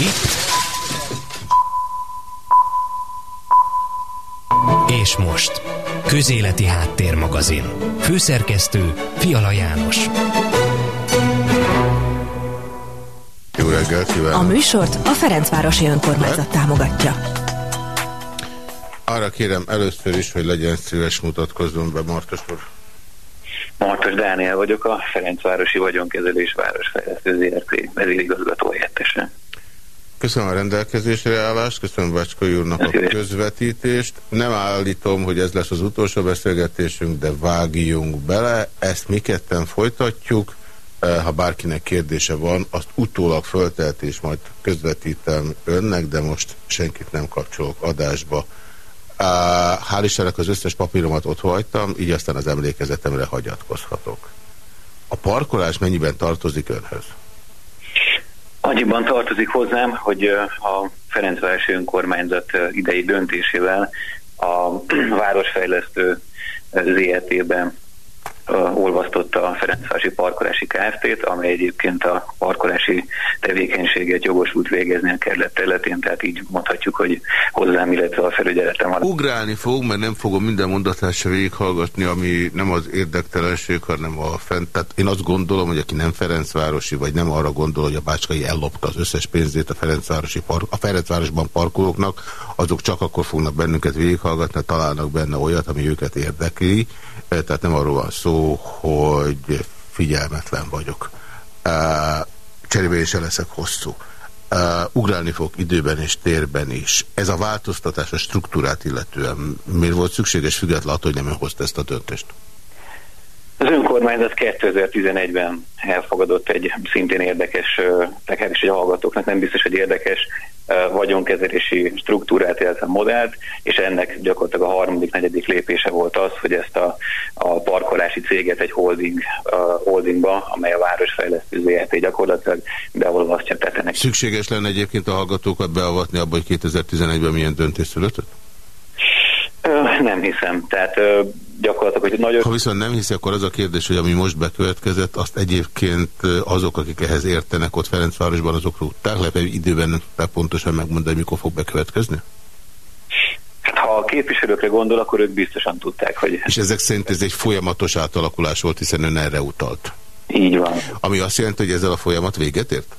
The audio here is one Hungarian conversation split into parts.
Itt. És most. Közéleti Háttérmagazin. Főszerkesztő Fiala János. Jó reggelt kívánok! A műsort a Ferencvárosi Önkormányzat támogatja. Arra kérem először is, hogy legyen szíves mutatkozzon be Martos úr. Martos Dániel vagyok, a Ferencvárosi Vagyonkezelés Városfejlesztő ZRT vezérigazgató helyettese. Köszönöm a rendelkezésre állást, köszönöm Bácskai úrnak a közvetítést. Nem állítom, hogy ez lesz az utolsó beszélgetésünk, de vágjunk bele. Ezt mi ketten folytatjuk. Eh, ha bárkinek kérdése van, azt utólag föltelt és majd közvetítem önnek, de most senkit nem kapcsolok adásba. Eh, hál' Istennek az összes papíromat ott hagytam, így aztán az emlékezetemre hagyatkozhatok. A parkolás mennyiben tartozik önhöz? Annyiban tartozik hozzám, hogy a Ferencvárosi Önkormányzat idei döntésével a városfejlesztő ZRT-ben olvasztotta a Ferencvárosi Parkolási Kft-t, amely egyébként a parkolási tevékenységet jogosult végezni a kerület területén, tehát így mondhatjuk, hogy hozzám, illetve a felügyeletem van. Ugrálni fog, mert nem fogom minden mondatát se végighallgatni, ami nem az érdektelenség, hanem a fent. Tehát én azt gondolom, hogy aki nem Ferencvárosi, vagy nem arra gondol, hogy a Bácskai ellopta az összes pénzét a Ferencvárosi park, a Ferencvárosban parkolóknak, azok csak akkor fognak bennünket végighallgatni, találnak benne olyat, ami őket érdekli. Tehát nem arról van szó, hogy figyelmetlen vagyok. Cserébe is leszek hosszú. Ugrálni fog időben és térben is. Ez a változtatás a struktúrát illetően miért volt szükséges független attól, hogy nem hozta ezt a döntést? Az önkormányzat 2011-ben elfogadott egy szintén érdekes, legalábbis a hallgatóknak nem biztos, hogy érdekes vagyonkezelési struktúrát, illetve modellt, és ennek gyakorlatilag a harmadik, negyedik lépése volt az, hogy ezt a, a parkolási céget egy holding, holdingba, amely a Városfejlesztő ZRT gyakorlatilag beolvasztja. ennek. Szükséges lenne egyébként a hallgatókat beavatni abba, hogy 2011-ben milyen döntés született? Nem hiszem. Tehát gyakorlatilag, hogy nagyon... Ha viszont nem hiszi, akkor az a kérdés, hogy ami most bekövetkezett, azt egyébként azok, akik ehhez értenek ott Ferencvárosban, azokról tudták, lehet, hogy időben nem tudták pontosan megmondani, mikor fog bekövetkezni? Hát, ha a képviselőkre gondol, akkor ők biztosan tudták, hogy... És ezek szerint ez egy folyamatos átalakulás volt, hiszen ön erre utalt. Így van. Ami azt jelenti, hogy ezzel a folyamat véget ért?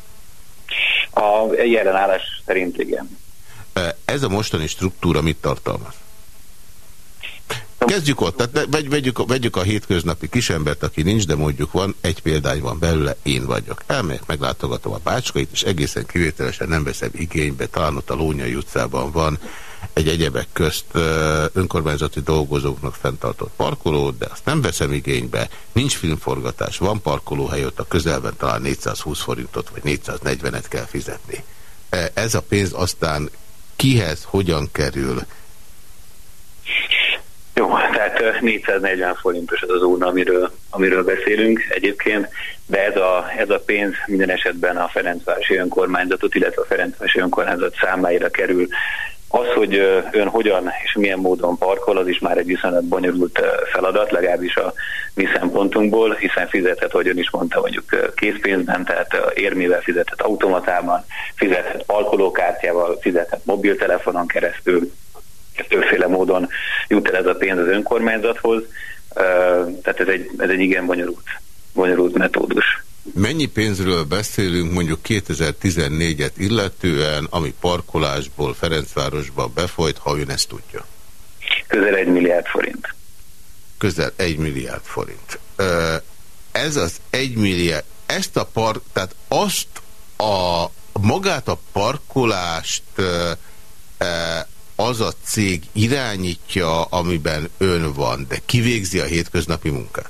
A jelenállás szerint igen. Ez a mostani struktúra mit tartalmaz? Kezdjük ott, tehát vegy, vegyük, vegyük a hétköznapi kisembert, aki nincs, de mondjuk van, egy példány van belőle, én vagyok. Elmegyek, meglátogatom a bácskait, és egészen kivételesen nem veszem igénybe, talán ott a Lónyai utcában van egy egyebek közt önkormányzati dolgozóknak fenntartott parkoló, de azt nem veszem igénybe, nincs filmforgatás, van parkolóhely, ott a közelben talán 420 forintot vagy 440-et kell fizetni. Ez a pénz aztán kihez, hogyan kerül, jó, tehát 440 forintos az az úrna, amiről, amiről beszélünk egyébként, de ez a, ez a pénz minden esetben a Ferencvárosi önkormányzatot, illetve a Ferencvárosi önkormányzat számára kerül. Az, hogy ön hogyan és milyen módon parkol, az is már egy viszonylag bonyolult feladat, legalábbis a mi szempontunkból, hiszen fizethet, hogy ön is mondta, mondjuk készpénzben, tehát érmével fizethet automatában, fizethet parkolókártyával, fizethet mobiltelefonon keresztül, többféle módon jut el ez a pénz az önkormányzathoz, tehát ez egy, ez egy igen bonyolult, bonyolult metódus. Mennyi pénzről beszélünk mondjuk 2014-et illetően, ami parkolásból Ferencvárosba befolyt, ha ön ezt tudja? Közel egy milliárd forint. Közel egy milliárd forint. Ez az egy milliárd, ezt a park, tehát azt a magát a parkolást az a cég irányítja, amiben ön van, de kivégzi a hétköznapi munkát?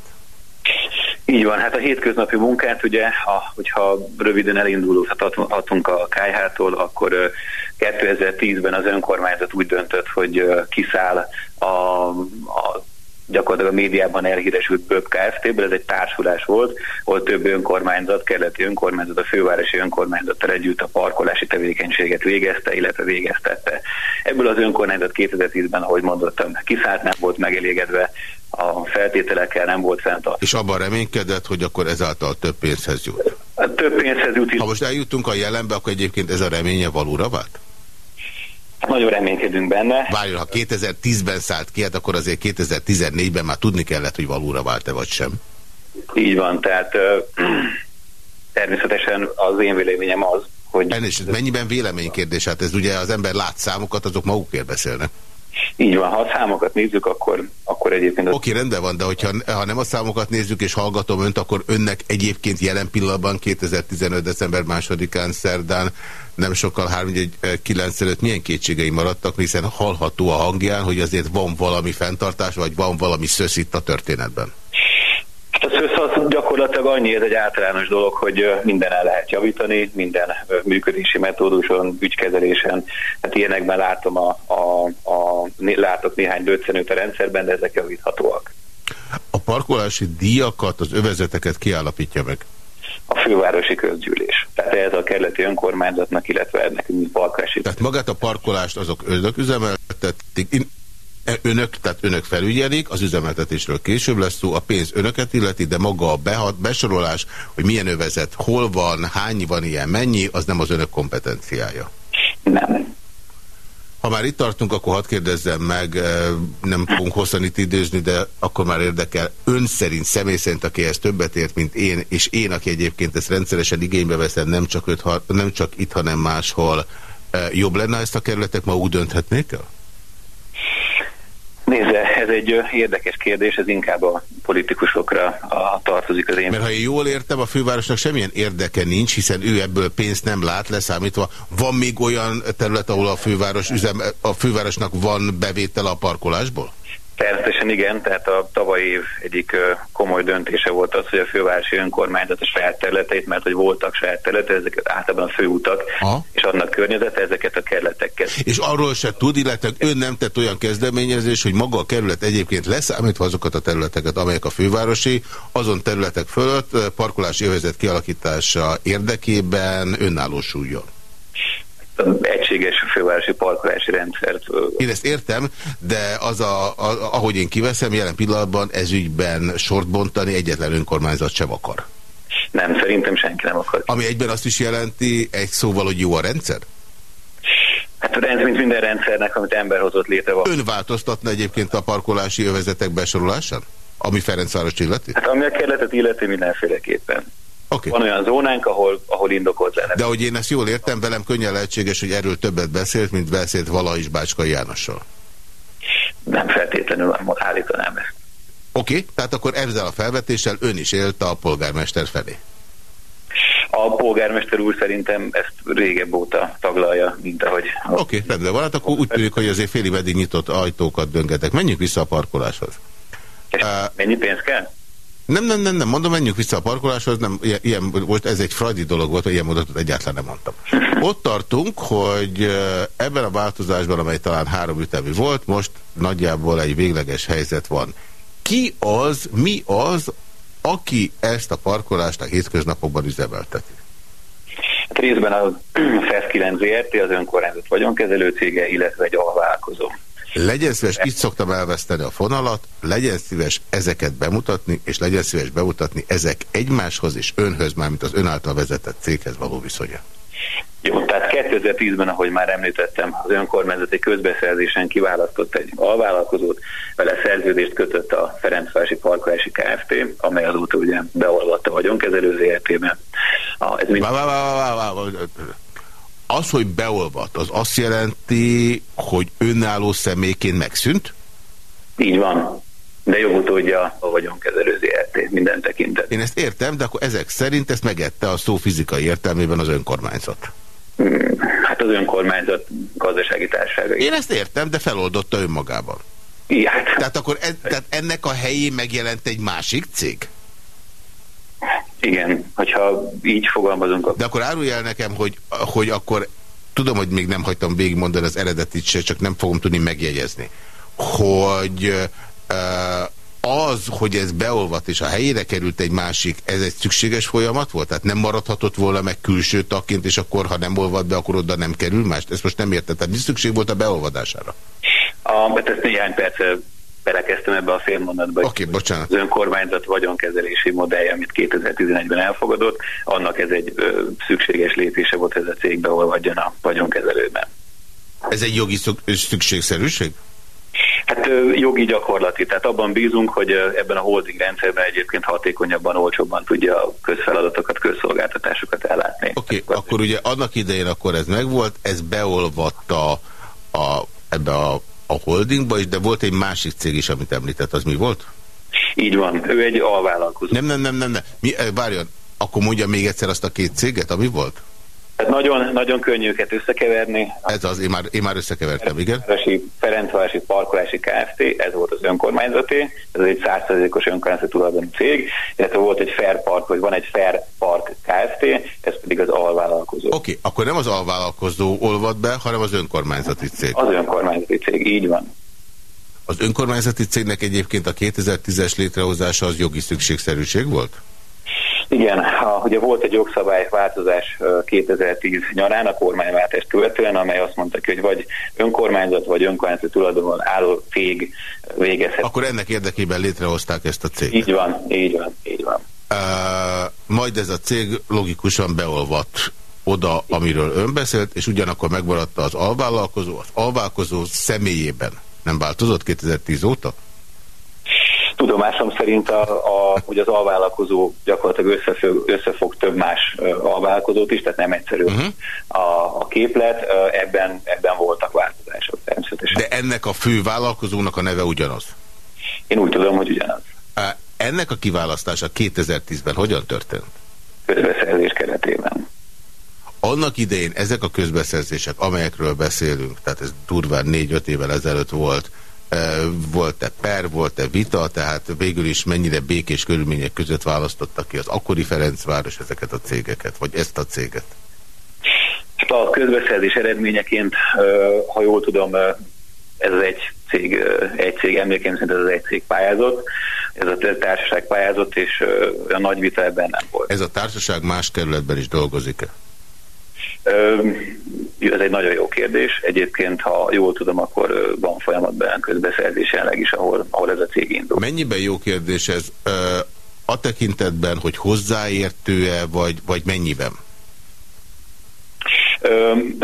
Így van, hát a hétköznapi munkát, ugye, ha, hogyha röviden elindulhatunk a KH-tól, akkor 2010-ben az önkormányzat úgy döntött, hogy kiszáll a, a gyakorlatilag a médiában elhíresült Böb Kft-ből, ez egy társulás volt, ahol több önkormányzat, keleti önkormányzat, a fővárosi önkormányzattal együtt a parkolási tevékenységet végezte, illetve végeztette. Ebből az önkormányzat 2010-ben, ahogy mondottam, kiszállt, nem volt megelégedve a feltételekkel nem volt fenntartva. És abban reménykedett, hogy akkor ezáltal több pénzhez jut? Hát Több pénzhez jut. Ha most eljutunk a jelenbe, akkor egyébként ez a reménye valóra vált? Nagyon reménykedünk benne. Várjon, ha 2010-ben szállt ki, hát akkor azért 2014-ben már tudni kellett, hogy valóra vált-e vagy sem. Így van, tehát ö, természetesen az én véleményem az, hogy... Ennél, mennyiben véleménykérdés? Hát ez ugye az ember lát számokat, azok magukért beszélnek. Így van, ha a számokat nézzük, akkor, akkor egyébként... Oké, okay, rendben van, de hogyha ha nem a számokat nézzük és hallgatom önt, akkor önnek egyébként jelen pillanatban 2015. december másodikán szerdán nem sokkal 3-9 előtt milyen kétségei maradtak, hiszen hallható a hangján, hogy azért van valami fenntartás, vagy van valami szösz itt a történetben. Az gyakorlatilag annyi, ez egy általános dolog, hogy minden el lehet javítani, minden működési metóduson, ügykezelésen. Hát ilyenekben látom a, a, a, látok néhány döccenőt a rendszerben, de ezek javíthatóak. A parkolási díjakat, az övezeteket kiállapítja meg? A fővárosi közgyűlés. Tehát ez a kerületi önkormányzatnak, illetve nekünk, mint parkolási. Tehát magát a parkolást azok önök üzemeltetik. E, önök, tehát önök felügyelik, az üzemeltetésről később lesz szó, a pénz önöket illeti, de maga a behat, besorolás, hogy milyen övezet, hol van, hány van ilyen, mennyi, az nem az önök kompetenciája. Nem. Ha már itt tartunk, akkor hadd kérdezzem meg, e, nem fogunk hosszan itt időzni, de akkor már érdekel. Ön szerint, személy szerint, aki ezt többet ért, mint én, és én, aki egyébként ezt rendszeresen igénybe veszem, nem csak, öt, nem csak itt, hanem máshol, e, jobb lenne, ezt a kerületek ma úgy dönthetnék el? Nézze, ez egy érdekes kérdés, ez inkább a politikusokra tartozik az én. Mert ha én jól értem, a fővárosnak semmilyen érdeke nincs, hiszen ő ebből pénzt nem lát leszámítva. Van még olyan terület, ahol a, főváros üzem, a fővárosnak van bevétel a parkolásból? Természetesen igen, tehát a tavaly év egyik komoly döntése volt az, hogy a fővárosi önkormányzat a saját területeit, mert hogy voltak saját területek, ezeket általában a főutak, Aha. és annak környezete ezeket a kerületeket. És arról se tud, illetve ön nem tett olyan kezdeményezés, hogy maga a kerület egyébként leszámítva azokat a területeket, amelyek a fővárosi, azon területek fölött parkolási övezet kialakítása érdekében önállósuljon egységes fővárosi parkolási rendszert. Én ezt értem, de az, a, a, ahogy én kiveszem, jelen pillanatban ez ügyben sort bontani egyetlen önkormányzat sem akar. Nem, szerintem senki nem akar. Ami egyben azt is jelenti, egy szóval, hogy jó a rendszer? Hát a rendszer, mint minden rendszernek, amit ember hozott létre van. Ön változtatna egyébként a parkolási övezetek besorolásán? Ami Ferencváros illeti? Hát ami a kerületet illeti mindenféleképpen. Okay. Van olyan zónánk, ahol, ahol indokolt lenne. De hogy én ezt jól értem, velem könnyen lehetséges, hogy erről többet beszélt, mint beszélt vala is Bácskai Jánossal. Nem feltétlenül állítanám ezt. Oké, okay, tehát akkor ezzel a felvetéssel ön is élt a polgármester felé. A polgármester úr szerintem ezt régebb óta taglalja, mint ahogy... Oké, okay, rendben van, hát akkor úgy tűnik, hogy azért félig nyitott ajtókat döngetek. Menjünk vissza a parkoláshoz. És uh, mennyi pénz kell? Nem, nem, nem, nem, mondom, menjünk vissza a parkoláshoz, nem, ilyen, volt, ez egy frajdi dolog volt, hogy ilyen mondatot egyáltalán nem mondtam. Ott tartunk, hogy ebben a változásban, amely talán három ütemű volt, most nagyjából egy végleges helyzet van. Ki az, mi az, aki ezt a parkolást a hétköznapokban üzemelteti? Hát részben a FESZ 9 ZRT, az önkormányzat vagyonkezelő cége, illetve egy alvállalkozó. Legyen szíves, itt szoktam elveszteni a fonalat, legyen szíves ezeket bemutatni, és legyen szíves bemutatni ezek egymáshoz és önhöz, mármint az ön által vezetett céghez való viszonya. Jó, tehát 2010-ben, ahogy már említettem, az önkormányzati közbeszerzésen kiválasztott egy alvállalkozót, vele szerződést kötött a Ferencvárosi Parkolási Kft., amely azóta ugye beolvatta a vagyonkezelő ZRT-be. Ez mind... Az, hogy beolvat, az azt jelenti, hogy önálló személyként megszűnt? Így van. De jogutódja a vagyonkezelő ZRT minden tekintet. Én ezt értem, de akkor ezek szerint ezt megette a szó fizikai értelmében az önkormányzat. Hmm, hát az önkormányzat gazdasági társasága. Én ezt értem, de feloldotta önmagában. Igen. Tehát akkor ez, tehát ennek a helyén megjelent egy másik cég? Igen, hogyha így fogalmazunk. De akkor árulj el nekem, hogy, hogy akkor tudom, hogy még nem hagytam végigmondani az eredetit se, csak nem fogom tudni megjegyezni, hogy az, hogy ez beolvat és a helyére került egy másik, ez egy szükséges folyamat volt? Tehát nem maradhatott volna meg külső tagként, és akkor, ha nem olvad be, akkor oda nem kerül más? Ezt most nem értettem. Mi szükség volt a beolvadására? A, mert ezt néhány perc belekezdtem ebbe a félmondatba. Oké, okay, bocsánat. Az önkormányzat vagyonkezelési modellje, amit 2011-ben elfogadott, annak ez egy ö, szükséges lépése volt, ez a cég beolvadjon a vagyonkezelőben. Ez egy jogi szükségszerűség? Hát jogi gyakorlati, tehát abban bízunk, hogy ebben a holding rendszerben egyébként hatékonyabban, olcsóbban tudja a közfeladatokat, közszolgáltatásokat ellátni. Oké, okay, akkor ugye annak idején akkor ez megvolt, ez beolvatta a, ebbe a, a holdingba is, de volt egy másik cég is, amit említett, az mi volt? Így van, ő egy alvállalkozó. Nem, nem, nem, nem, nem. Mi, várjon, akkor mondja még egyszer azt a két céget, ami volt? Tehát nagyon, nagyon könnyű őket összekeverni. Ez az, én már, én már összekevertem, igen. Ferencvárosi Parkolási Kft. Ez volt az önkormányzati, ez egy százszerzékos önkormányzati tulajdonú cég, illetve volt egy Fair Park, vagy van egy Fair Park Kft., ez pedig az alvállalkozó. Oké, okay, akkor nem az alvállalkozó olvad be, hanem az önkormányzati cég. Az önkormányzati cég, így van. Az önkormányzati cégnek egyébként a 2010-es létrehozása az jogi szükségszerűség volt? Igen, a, ugye volt egy jogszabályváltozás 2010 nyarán a kormányváltást követően, amely azt mondta ki, hogy vagy önkormányzat, vagy önkormányzat tulajdonban álló cég végezhet. Akkor ennek érdekében létrehozták ezt a céget. Így van, így van, így van. Uh, majd ez a cég logikusan beolvadt oda, amiről ön beszélt, és ugyanakkor megmaradta az alvállalkozó, az alvállalkozó személyében. Nem változott 2010 óta? Tudomásom szerint a, a, hogy az alvállalkozó gyakorlatilag összefog, összefog több más alvállalkozót is, tehát nem egyszerű uh mhm. -huh. a, a képlet, ebben, ebben voltak változások természetesen. De ennek a fő vállalkozónak a neve ugyanaz? Én úgy tudom, hogy ugyanaz. Ennek a kiválasztása 2010-ben hogyan történt? Közbeszerzés keretében. Annak idején ezek a közbeszerzések, amelyekről beszélünk, tehát ez durván 4-5 évvel ezelőtt volt, volt-e per, volt-e vita, tehát végül is mennyire békés körülmények között választottak ki az akkori Ferencváros ezeket a cégeket, vagy ezt a céget? Hát a közbeszerzés eredményeként, ha jól tudom, ez az egy cég, egy cég emlékeim szerint ez az egy cég pályázott, ez a társaság pályázott, és a nagy vita ebben nem volt. Ez a társaság más kerületben is dolgozik-e? Ez egy nagyon jó kérdés. Egyébként, ha jól tudom, akkor van folyamatban közbeszerzés jelenleg is, ahol, ahol ez a cég indul. Mennyiben jó kérdés ez? A tekintetben, hogy hozzáértő-e, vagy, vagy mennyiben?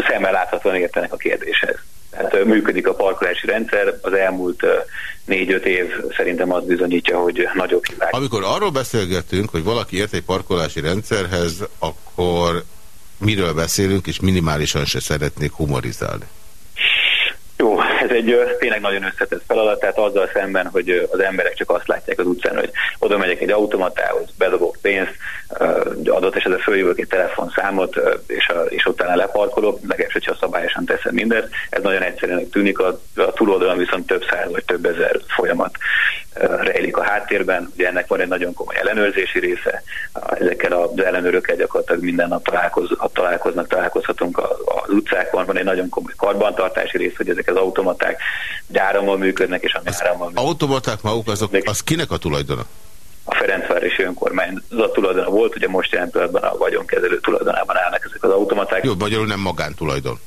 Szemmel láthatóan értenek a kérdéshez. Tehát működik a parkolási rendszer, az elmúlt négy-öt év szerintem az bizonyítja, hogy nagyobb hibák. Amikor arról beszélgetünk, hogy valaki ért egy parkolási rendszerhez, akkor miről beszélünk, és minimálisan se szeretnék humorizálni. Jó, ez egy tényleg nagyon összetett feladat, tehát azzal szemben, hogy az emberek csak azt látják az utcán, hogy oda megyek egy automatához, bedobok pénzt, adott esetben följövök egy telefonszámot, és, a, és utána leparkolok, legalábbis, hogyha szabályosan teszem mindezt. Ez nagyon egyszerűen tűnik, a, a túloldalon viszont több száz vagy több ezer folyamat rejlik a háttérben. Ugye ennek van egy nagyon komoly ellenőrzési része. Ezekkel az ellenőrökkel gyakorlatilag minden nap találkoz, találkoznak, találkozhatunk az utcákon. Van egy nagyon komoly karbantartási rész, hogy ezek az automaták gyárammal működnek, és ami árammal működnek. Automaták maguk, azok, az kinek a tulajdona? A Ferencvárosi önkormányzat tulajdona volt, ugye most jelen pillanatban a vagyonkezelő tulajdonában állnak ezek az automaták. Jó, magyarul nem magántulajdon.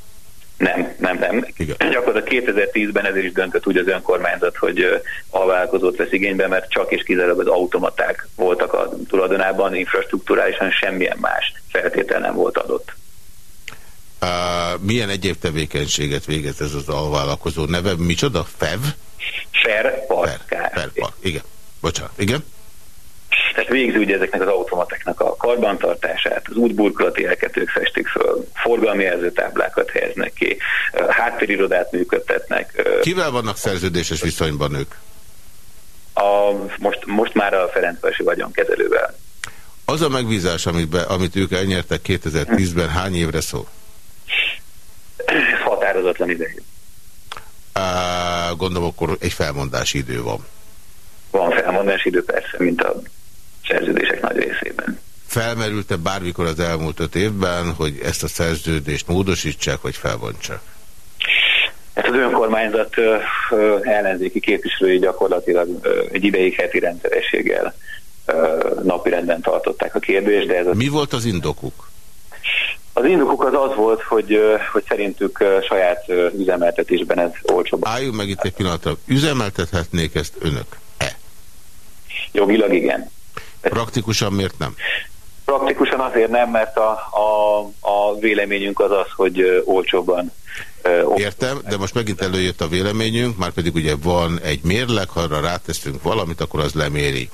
Nem, nem, nem. Igen. Gyakorlatilag 2010-ben ezért is döntött úgy az önkormányzat, hogy alvállalkozót vesz igénybe, mert csak és kizárólag az automaták voltak a tulajdonában, infrastruktúrálisan semmilyen más feltétel nem volt adott. Uh, milyen egyéb tevékenységet végez ez az alvállalkozó neve? Micsoda? FEV? Fair Park. Fair, Fair Park. Igen. Bocsánat. Igen? Tehát végzi ugye ezeknek az automateknak a karbantartását, az útburkolati elket ők festik föl, forgalmi jelzőtáblákat helyeznek ki, háttérirodát működtetnek. Kivel vannak szerződéses viszonyban ők? A, most, most már a Ferencvárosi vagyonkezelővel. Az a megbízás, amit, be, amit ők elnyertek 2010-ben, hány évre szól? Ez határozatlan ideig. Gondolom, akkor egy felmondási idő van. Van felmondási idő, persze, mint a szerződések nagy részében. Felmerült-e bármikor az elmúlt öt évben, hogy ezt a szerződést módosítsák, vagy felvontsák? Hát az önkormányzat ellenzéki képviselői gyakorlatilag egy ideig heti rendszerességgel napirenden tartották a kérdést, de ez Mi volt az indokuk? Az indokuk az az volt, hogy, hogy szerintük saját üzemeltetésben ez olcsóbb. Álljunk meg itt egy pillanatra. Üzemeltethetnék ezt önök-e? Jogilag igen. Praktikusan miért nem? Praktikusan azért nem, mert a, a, a véleményünk az az, hogy olcsóbban Értem, de most megint előjött a véleményünk, már pedig ugye van egy mérleg, ha arra ráteszünk valamit, akkor az leméri.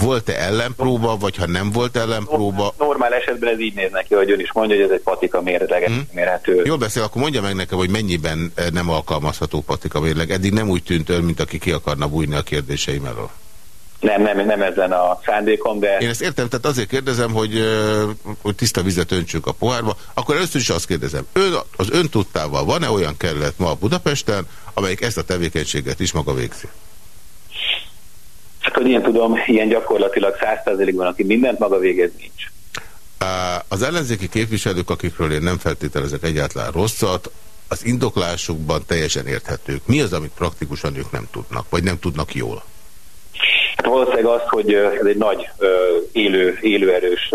Volt-e ellenpróba, vagy ha nem volt ellenpróba? Normál esetben ez így néz neki, hogy ön is mondja, hogy ez egy patika mérleg, hmm. mérhető. Jól beszél, akkor mondja meg nekem, hogy mennyiben nem alkalmazható patika mérleg. Eddig nem úgy tűnt ön, mint aki ki akarna bújni a kérdéseim elől. Nem, nem, nem ezen a szándékom, de... Én ezt értem, tehát azért kérdezem, hogy, hogy tiszta vizet öntsünk a pohárba. Akkor először is azt kérdezem, ön, az ön tudtával van-e olyan kerület ma Budapesten, amelyik ezt a tevékenységet is maga végzi? Hát, hogy én tudom, ilyen gyakorlatilag százszerzelékben, aki mindent maga végez, nincs. Az ellenzéki képviselők, akikről én nem feltételezek egyáltalán rosszat, az indoklásukban teljesen érthetők. Mi az, amit praktikusan ők nem tudnak, vagy nem tudnak jól? Valószínűleg az, hogy ez egy nagy élő, élőerős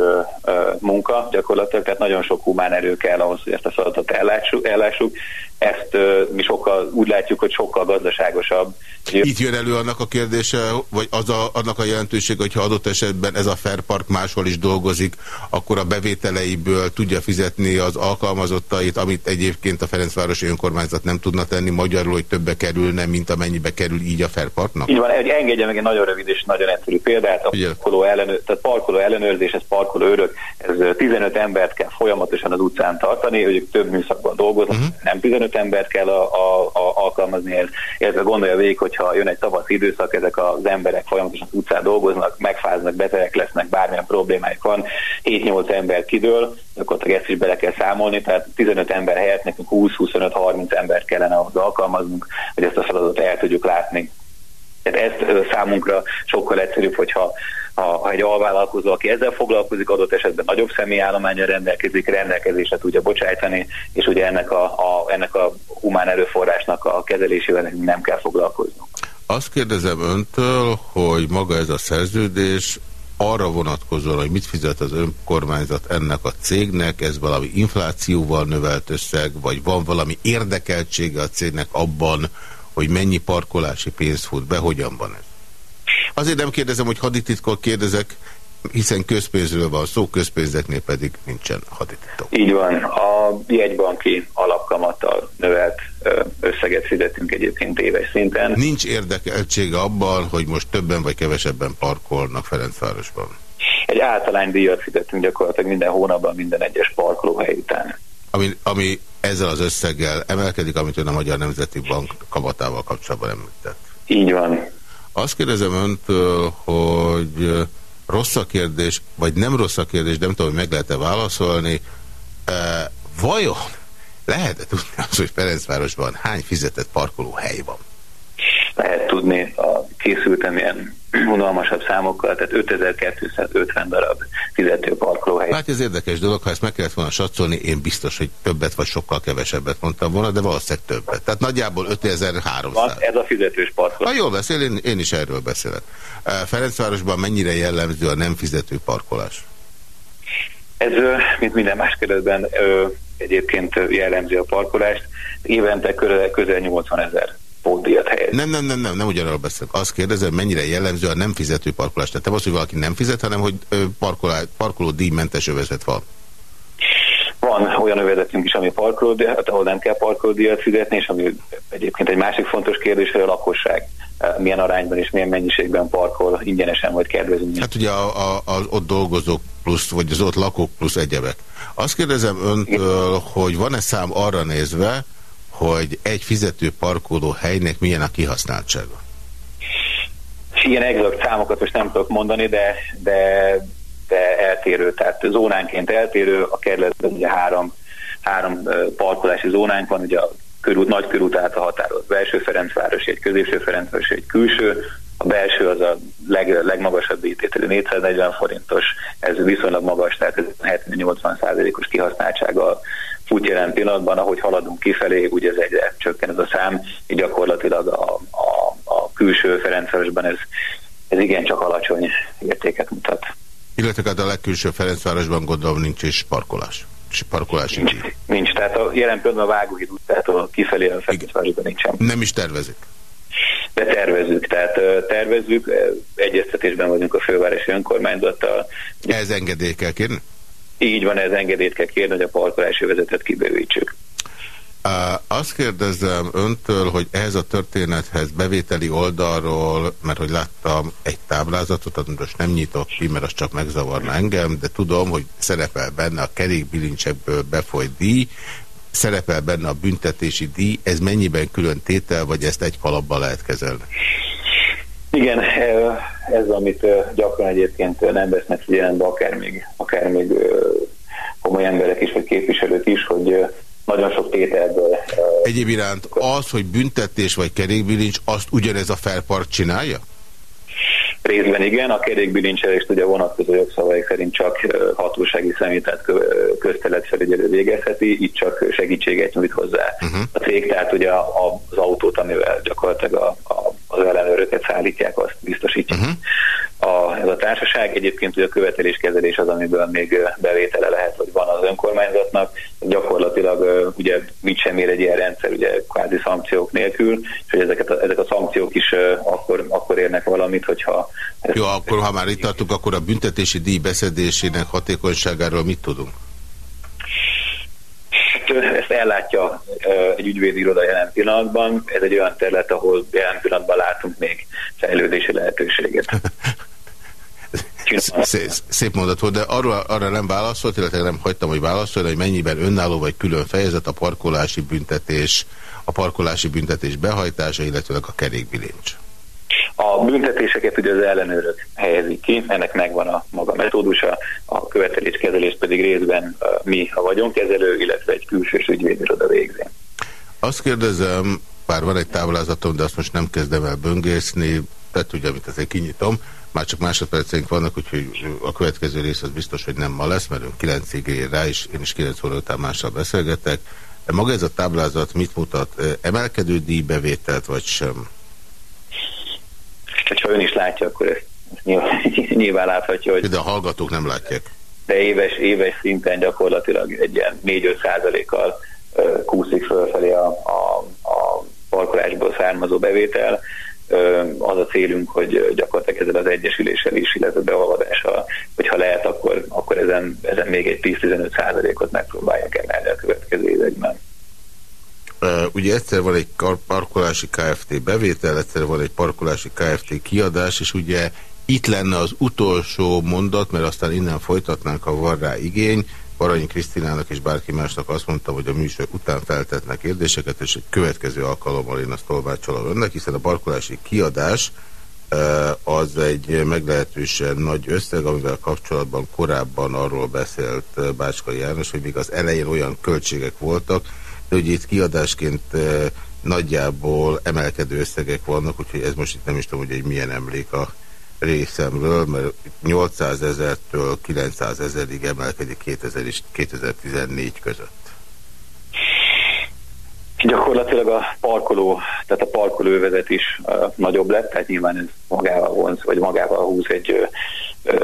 munka gyakorlatilag, tehát nagyon sok humán erő kell ahhoz, hogy ezt a feladatot ellássuk. ellássuk. Ezt mi sokkal úgy látjuk, hogy sokkal gazdaságosabb. Itt jön elő annak a kérdése, vagy az a, annak a jelentőség, hogyha adott esetben ez a Fairpark máshol is dolgozik, akkor a bevételeiből tudja fizetni az alkalmazottait, amit egyébként a Ferencvárosi önkormányzat nem tudna tenni, magyarul, hogy többe kerülne, mint amennyibe kerül így a Fairparknak? Így van, engedje meg egy nagyon rövid és nagyon egyszerű példát. A parkoló, ellenőr, tehát parkoló ellenőrzés, ez parkoló őrök, ez 15 embert kell folyamatosan az utcán tartani, hogy több műszakban dolgoznak, uh mhm. -huh. nem 15 embert kell a, a, a, alkalmazni, ez gondolja végig, hogyha jön egy tavasz időszak, ezek az emberek folyamatosan az utcán dolgoznak, megfáznak, betegek lesznek, bármilyen problémájuk van, 7-8 ember kidől, akkor ezt is bele kell számolni, tehát 15 ember helyett nekünk 20-25-30 embert kellene ahhoz alkalmaznunk, hogy ezt a feladatot el tudjuk látni. Tehát ez számunkra sokkal egyszerűbb, hogyha ha, ha egy alvállalkozó, aki ezzel foglalkozik, adott esetben nagyobb személyállományra rendelkezik, rendelkezésre tudja bocsájtani, és ugye ennek a, a, ennek a humán erőforrásnak a kezelésével nem kell foglalkoznunk. Azt kérdezem öntől, hogy maga ez a szerződés arra vonatkozóan, hogy mit fizet az önkormányzat ennek a cégnek, ez valami inflációval növelt összeg, vagy van valami érdekeltsége a cégnek abban, hogy mennyi parkolási pénz fut be, hogyan van ez? Azért nem kérdezem, hogy hadititkot kérdezek, hiszen közpénzről van szó, közpénzeknél pedig nincsen hadititok. Így van. A jegybanki alapkamattal növelt összeget fizetünk egyébként éves szinten. Nincs érdekeltsége abban, hogy most többen vagy kevesebben parkolnak Ferencvárosban? Egy általánydíjat fizetünk gyakorlatilag minden hónapban minden egyes parkolóhely után. Ami, ami ezzel az összeggel emelkedik, amit ön a Magyar Nemzeti Bank kamatával kapcsolatban említett. Így van. Azt kérdezem öntől, hogy rossz a kérdés, vagy nem rossz a kérdés, nem tudom, hogy meg lehet-e válaszolni. E, vajon lehet-e tudni az, hogy Ferencvárosban hány fizetett parkolóhely van? Lehet tudni, a, készültem ilyen unalmasabb számokkal, tehát 5250 darab fizető parkolóhely. Hát ez érdekes dolog, ha ezt meg kellett volna satszolni, én biztos, hogy többet vagy sokkal kevesebbet mondtam volna, de valószínűleg többet. Tehát nagyjából 5300. Van, ez a fizetős parkoló. Ha jól beszél, én, én is erről beszélek. Ferencvárosban mennyire jellemző a nem fizető parkolás? Ez, mint minden más kerületben, egyébként jellemző a parkolást. Évente közel 80 ezer pótdíjat helyez. Nem, nem, nem, nem, nem ugyanarról beszélek. Azt kérdezem, mennyire jellemző a nem fizető parkolás. Tehát nem az, hogy valaki nem fizet, hanem hogy parkoló, parkoló díjmentes övezet van. Van olyan övezetünk is, ami parkoló, hát ahol nem kell parkolódíjat fizetni, és ami egyébként egy másik fontos kérdés, hogy a lakosság milyen arányban és milyen mennyiségben parkol ingyenesen vagy kedvezően. Hát ugye a, a, az ott dolgozók plusz, vagy az ott lakók plusz egyebek. Azt kérdezem öntől, hogy van-e szám arra nézve, hogy egy fizető parkoló helynek milyen a kihasználtsága? Ilyen exakt számokat most nem tudok mondani, de, de, de eltérő, tehát zónánként eltérő, a kerületben ugye három, három parkolási zónánk van, ugye a körút, nagy körút által határozott belső Ferencváros, egy középső Ferencváros, egy külső, a belső az a leg, legmagasabb ítételű 440 forintos, ez viszonylag magas, tehát 70-80 százalékos kihasználtsággal fut jelen pillanatban, ahogy haladunk kifelé, ugye ez egyre csökken ez a szám, így gyakorlatilag a, a, a külső Ferencvárosban ez, ez igencsak alacsony értéket mutat. Illetve hát a legkülső Ferencvárosban gondolom nincs is parkolás. parkolási nincs, díj? Nincs, tehát a jelen pillanatban a Vágóhíd utcától kifelé a Ferencvárosban nincsen. Nem is tervezik? De tervezünk, tehát tervezzük, egyeztetésben vagyunk a fővárosi önkormányzattal. Ez engedély kell kérni? Így van, ez engedélyt kell kérni, hogy a parkolási vezetet kibővítsük. Azt kérdezem öntől, hogy ehhez a történethez bevételi oldalról, mert hogy láttam egy táblázatot, amit most nem nyitok ki, mert az csak megzavarna engem, de tudom, hogy szerepel benne a kerékbilincsekből befolyt díj, szerepel benne a büntetési díj, ez mennyiben külön tétel, vagy ezt egy kalapban lehet kezelni? Igen, ez, amit gyakran egyébként nem vesznek figyelembe, akár még, akár még komoly emberek is, vagy képviselők is, hogy nagyon sok tételből. Egyéb iránt az, hogy büntetés vagy kerékbilincs, azt ugyanez a felpart csinálja? Részben igen, a kerékbilincselést ugye vonatkozó jogszabályok szerint csak hatósági személytát közteletfelügyelő végezheti, itt csak segítséget nyújt hozzá uh mhm. -huh. a cég, tehát ugye az autót, amivel gyakorlatilag a, a, az ellenőröket szállítják, azt biztosítja. Uh mhm. -huh a, ez a társaság. Egyébként ugye a követeléskezelés az, amiből még bevétele lehet, hogy van az önkormányzatnak. Gyakorlatilag ugye mit sem ér egy ilyen rendszer, ugye kvázi szankciók nélkül, és hogy ezeket a, ezek a szankciók is akkor, akkor érnek valamit, hogyha... Jó, akkor ha már itt tartunk, akkor a büntetési díj beszedésének hatékonyságáról mit tudunk? Hát, ezt ellátja egy ügyvédi iroda jelen pillanatban. Ez egy olyan terület, ahol jelen pillanatban látunk még fejlődési lehetőséget. Szép mondat volt, de arra, arra nem válaszolt, illetve nem hagytam, hogy válaszolni, hogy mennyiben önálló vagy külön fejezet a parkolási büntetés, a parkolási büntetés behajtása, illetve a kerékbilincs. A büntetéseket ugye az ellenőrök helyezik ki, ennek megvan a maga metódusa, a követeléskezelést pedig részben mi a vagyonkezelő, illetve egy külsős ügyvédiroda végzi. Azt kérdezem, bár van egy táblázatom, de azt most nem kezdem el böngészni, tehát ugye, amit azért kinyitom, már csak másodperceink vannak, úgyhogy a következő rész az biztos, hogy nem ma lesz, mert ön 9-ig ér rá, és én is 9 óra után mással beszélgetek. De maga ez a táblázat mit mutat? Emelkedő díjbevételt, vagy sem? Ha ön is látja, akkor ezt nyilván, nyilván láthatja, hogy... De a hallgatók nem látják. De éves, éves szinten gyakorlatilag egy ilyen 4-5 százalékkal kúszik fölfelé a, a, a parkolásból származó bevétel az a célunk, hogy gyakorlatilag ezzel az egyesüléssel is, illetve beolvadással, hogyha lehet, akkor, akkor ezen, ezen még egy 10-15 százalékot megpróbálják emelni a következő években. Ugye egyszer van egy parkolási KFT bevétel, egyszer van egy parkolási KFT kiadás, és ugye itt lenne az utolsó mondat, mert aztán innen folytatnánk, ha van rá igény, Baranyi Krisztinának és bárki másnak azt mondtam, hogy a műsor után feltetnek kérdéseket, és egy következő alkalommal én azt tolmácsolom önnek, hiszen a parkolási kiadás az egy meglehetősen nagy összeg, amivel kapcsolatban korábban arról beszélt Bácskai János, hogy még az elején olyan költségek voltak, hogy itt kiadásként e, nagyjából emelkedő összegek vannak, úgyhogy ez most itt nem is tudom, hogy egy milyen emlék a részemről, mert 800 ezertől 900 ezerig emelkedik 2000 és 2014 között. Gyakorlatilag a parkoló, tehát a parkolóvezet is uh, nagyobb lett, tehát nyilván ez magával vonz, vagy magával húz egy uh,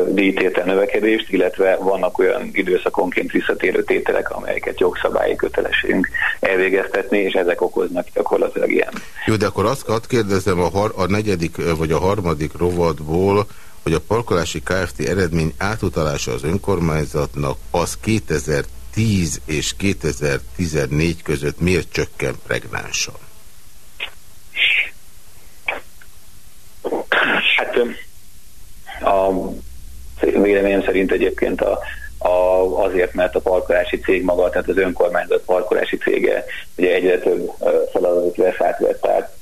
díjtétel növekedést, illetve vannak olyan időszakonként visszatérő tételek, amelyeket jogszabályi kötelességünk elvégeztetni, és ezek okoznak gyakorlatilag ilyen. Jó, de akkor azt, azt kérdezem a, har a negyedik vagy a harmadik rovatból, hogy a parkolási Kft. eredmény átutalása az önkormányzatnak az 2010 és 2014 között miért csökken pregnánsan? Hát a véleményem szerint egyébként a, a, azért, mert a parkolási cég maga, tehát az önkormányzat parkolási cége ugye egyre több feladatot vesz át, tehát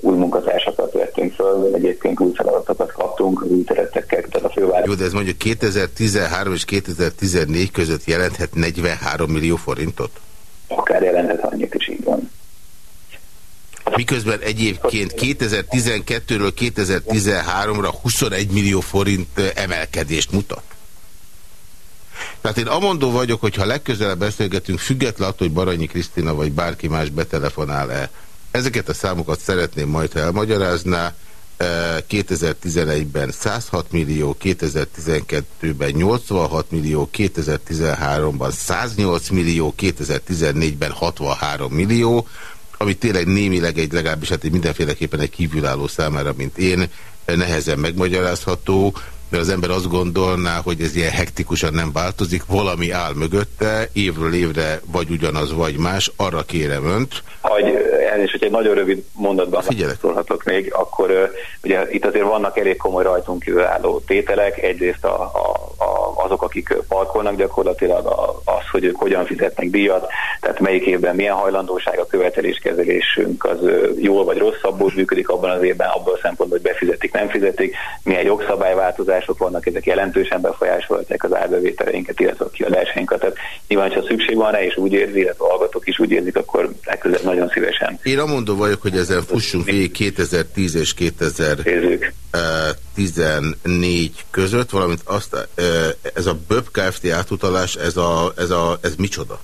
új munkatársakat vettünk föl, egyébként új feladatokat kaptunk az új teretekkel, tehát a főváros. Jó, de ez mondjuk 2013 és 2014 között jelenthet 43 millió forintot? Akár jelenthet annyit is, így van. Miközben egyébként 2012-ről 2013-ra 21 millió forint emelkedést mutat. Tehát én amondó vagyok, hogy ha legközelebb beszélgetünk, függetlenül attól, hogy Baranyi Krisztina vagy bárki más betelefonál-e, ezeket a számokat szeretném majd, ha elmagyarázná, 2011-ben 106 millió, 2012-ben 86 millió, 2013-ban 108 millió, 2014-ben 63 millió, ami tényleg némileg egy legalábbis hát egy mindenféleképpen egy kívülálló számára, mint én, nehezen megmagyarázható, mert az ember azt gondolná, hogy ez ilyen hektikusan nem változik, valami áll mögötte, évről évre vagy ugyanaz, vagy más, arra kérem önt. Hogy elnézést, hogy egy nagyon rövid mondatban szólhatok még, akkor ugye itt azért vannak elég komoly rajtunk kívülálló tételek, egyrészt a, a, a, azok, akik parkolnak gyakorlatilag az, hogy ők hogyan fizetnek díjat, tehát melyik évben milyen hajlandóság a követeléskezelésünk, az jól vagy rosszabbul működik abban az évben, abban a szempontból, hogy befizetik, nem fizetik, milyen jogszabályváltozások vannak, ezek jelentősen befolyásolták az árbevételeinket, illetve a kiadásainkat. Tehát nyilván, ha szükség van rá, és úgy érzi, illetve hallgatók is úgy érzik, akkor legközelebb nagyon szívesen. Én amondó vagyok, hogy ezen fussunk végig 2010 és 2014 között, valamint azt, ez a BÖP Kft. átutalás, ez, a, ez, a, ez micsoda?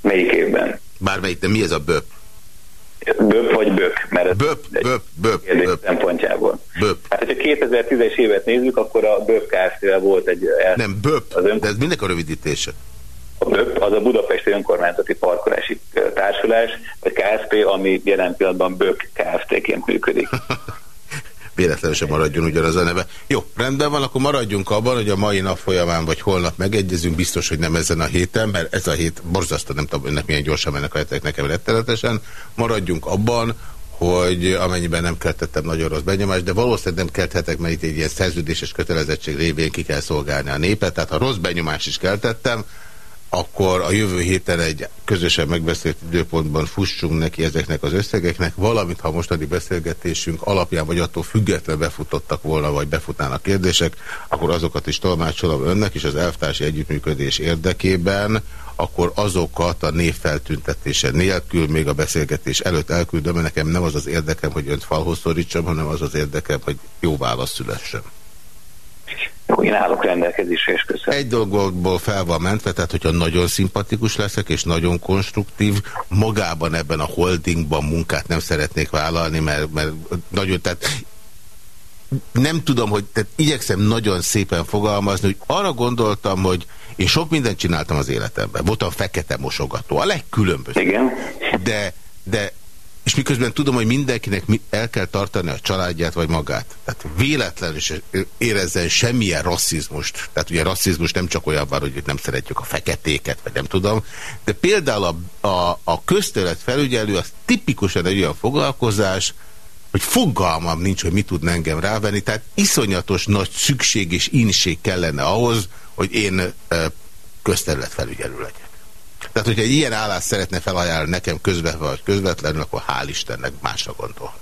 Melyik évben? Bármelyik, de mi ez a BÖP? Böp vagy bök? Mert böp, böp, böp, böp. szempontjából. Böp. Hát, hogyha 2010-es évet nézzük, akkor a böp kft volt egy... Nem, böp, az ön... de ez mindenek a rövidítése. A BÖP az a Budapesti Önkormányzati Parkolási Társulás, vagy KSP, ami jelen pillanatban BÖK Kft-ként működik. véletlenül sem maradjon ugyanaz a neve. Jó, rendben van, akkor maradjunk abban, hogy a mai nap folyamán vagy holnap megegyezünk, biztos, hogy nem ezen a héten, mert ez a hét borzasztó, nem tudom, önnek milyen gyorsan mennek a hetek nekem rettenetesen. Maradjunk abban, hogy amennyiben nem keltettem nagyon rossz benyomást, de valószínűleg nem kelthetek, mert itt egy ilyen szerződéses kötelezettség révén ki kell szolgálni a népet, tehát ha rossz benyomást is keltettem, akkor a jövő héten egy közösen megbeszélt időpontban fussunk neki ezeknek az összegeknek, valamint ha mostani beszélgetésünk alapján vagy attól függetlenül befutottak volna, vagy befutnának kérdések, akkor azokat is tolmácsolom önnek, és az elvtársi együttműködés érdekében, akkor azokat a névfeltüntetése nélkül, még a beszélgetés előtt elküldöm, mert nekem nem az az érdekem, hogy önt falhoz szorítsam, hanem az az érdekem, hogy jó válasz szülessen. Jó, én állok rendelkezésre, és köszönöm. Egy dolgokból fel van mentve, tehát hogyha nagyon szimpatikus leszek, és nagyon konstruktív, magában ebben a holdingban munkát nem szeretnék vállalni, mert, mert nagyon, tehát nem tudom, hogy tehát igyekszem nagyon szépen fogalmazni, hogy arra gondoltam, hogy én sok mindent csináltam az életemben. Voltam fekete mosogató, a legkülönbözőbb. Igen. De, de és miközben tudom, hogy mindenkinek el kell tartani a családját vagy magát. Tehát véletlenül is érezzen semmilyen rasszizmust. Tehát ugye rasszizmus nem csak olyan van, hogy nem szeretjük a feketéket, vagy nem tudom. De például a, a, a köztölet felügyelő az tipikusan egy olyan foglalkozás, hogy fogalmam nincs, hogy mit tud engem rávenni. Tehát iszonyatos nagy szükség és inség kellene ahhoz, hogy én közterület felügyelő legyek. Tehát, hogyha egy ilyen állást szeretne felajánlani nekem közvetve vagy közvetlenül, akkor hál' Istennek másra gondol.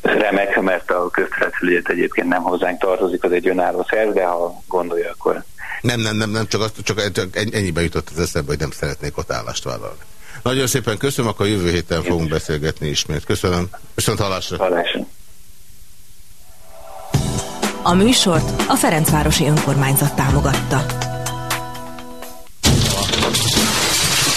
Remek, mert a közterületfelügyet egyébként nem hozzánk tartozik, az egy önálló szerv, de ha gondolja, akkor... Nem, nem, nem, nem csak, azt, csak, csak ennyibe jutott az eszembe, hogy nem szeretnék ott állást vállalni. Nagyon szépen köszönöm, akkor jövő héten fogunk beszélgetni ismét. Köszönöm. Viszont hallásra. Hallásra. A műsort a Ferencvárosi Önkormányzat támogatta.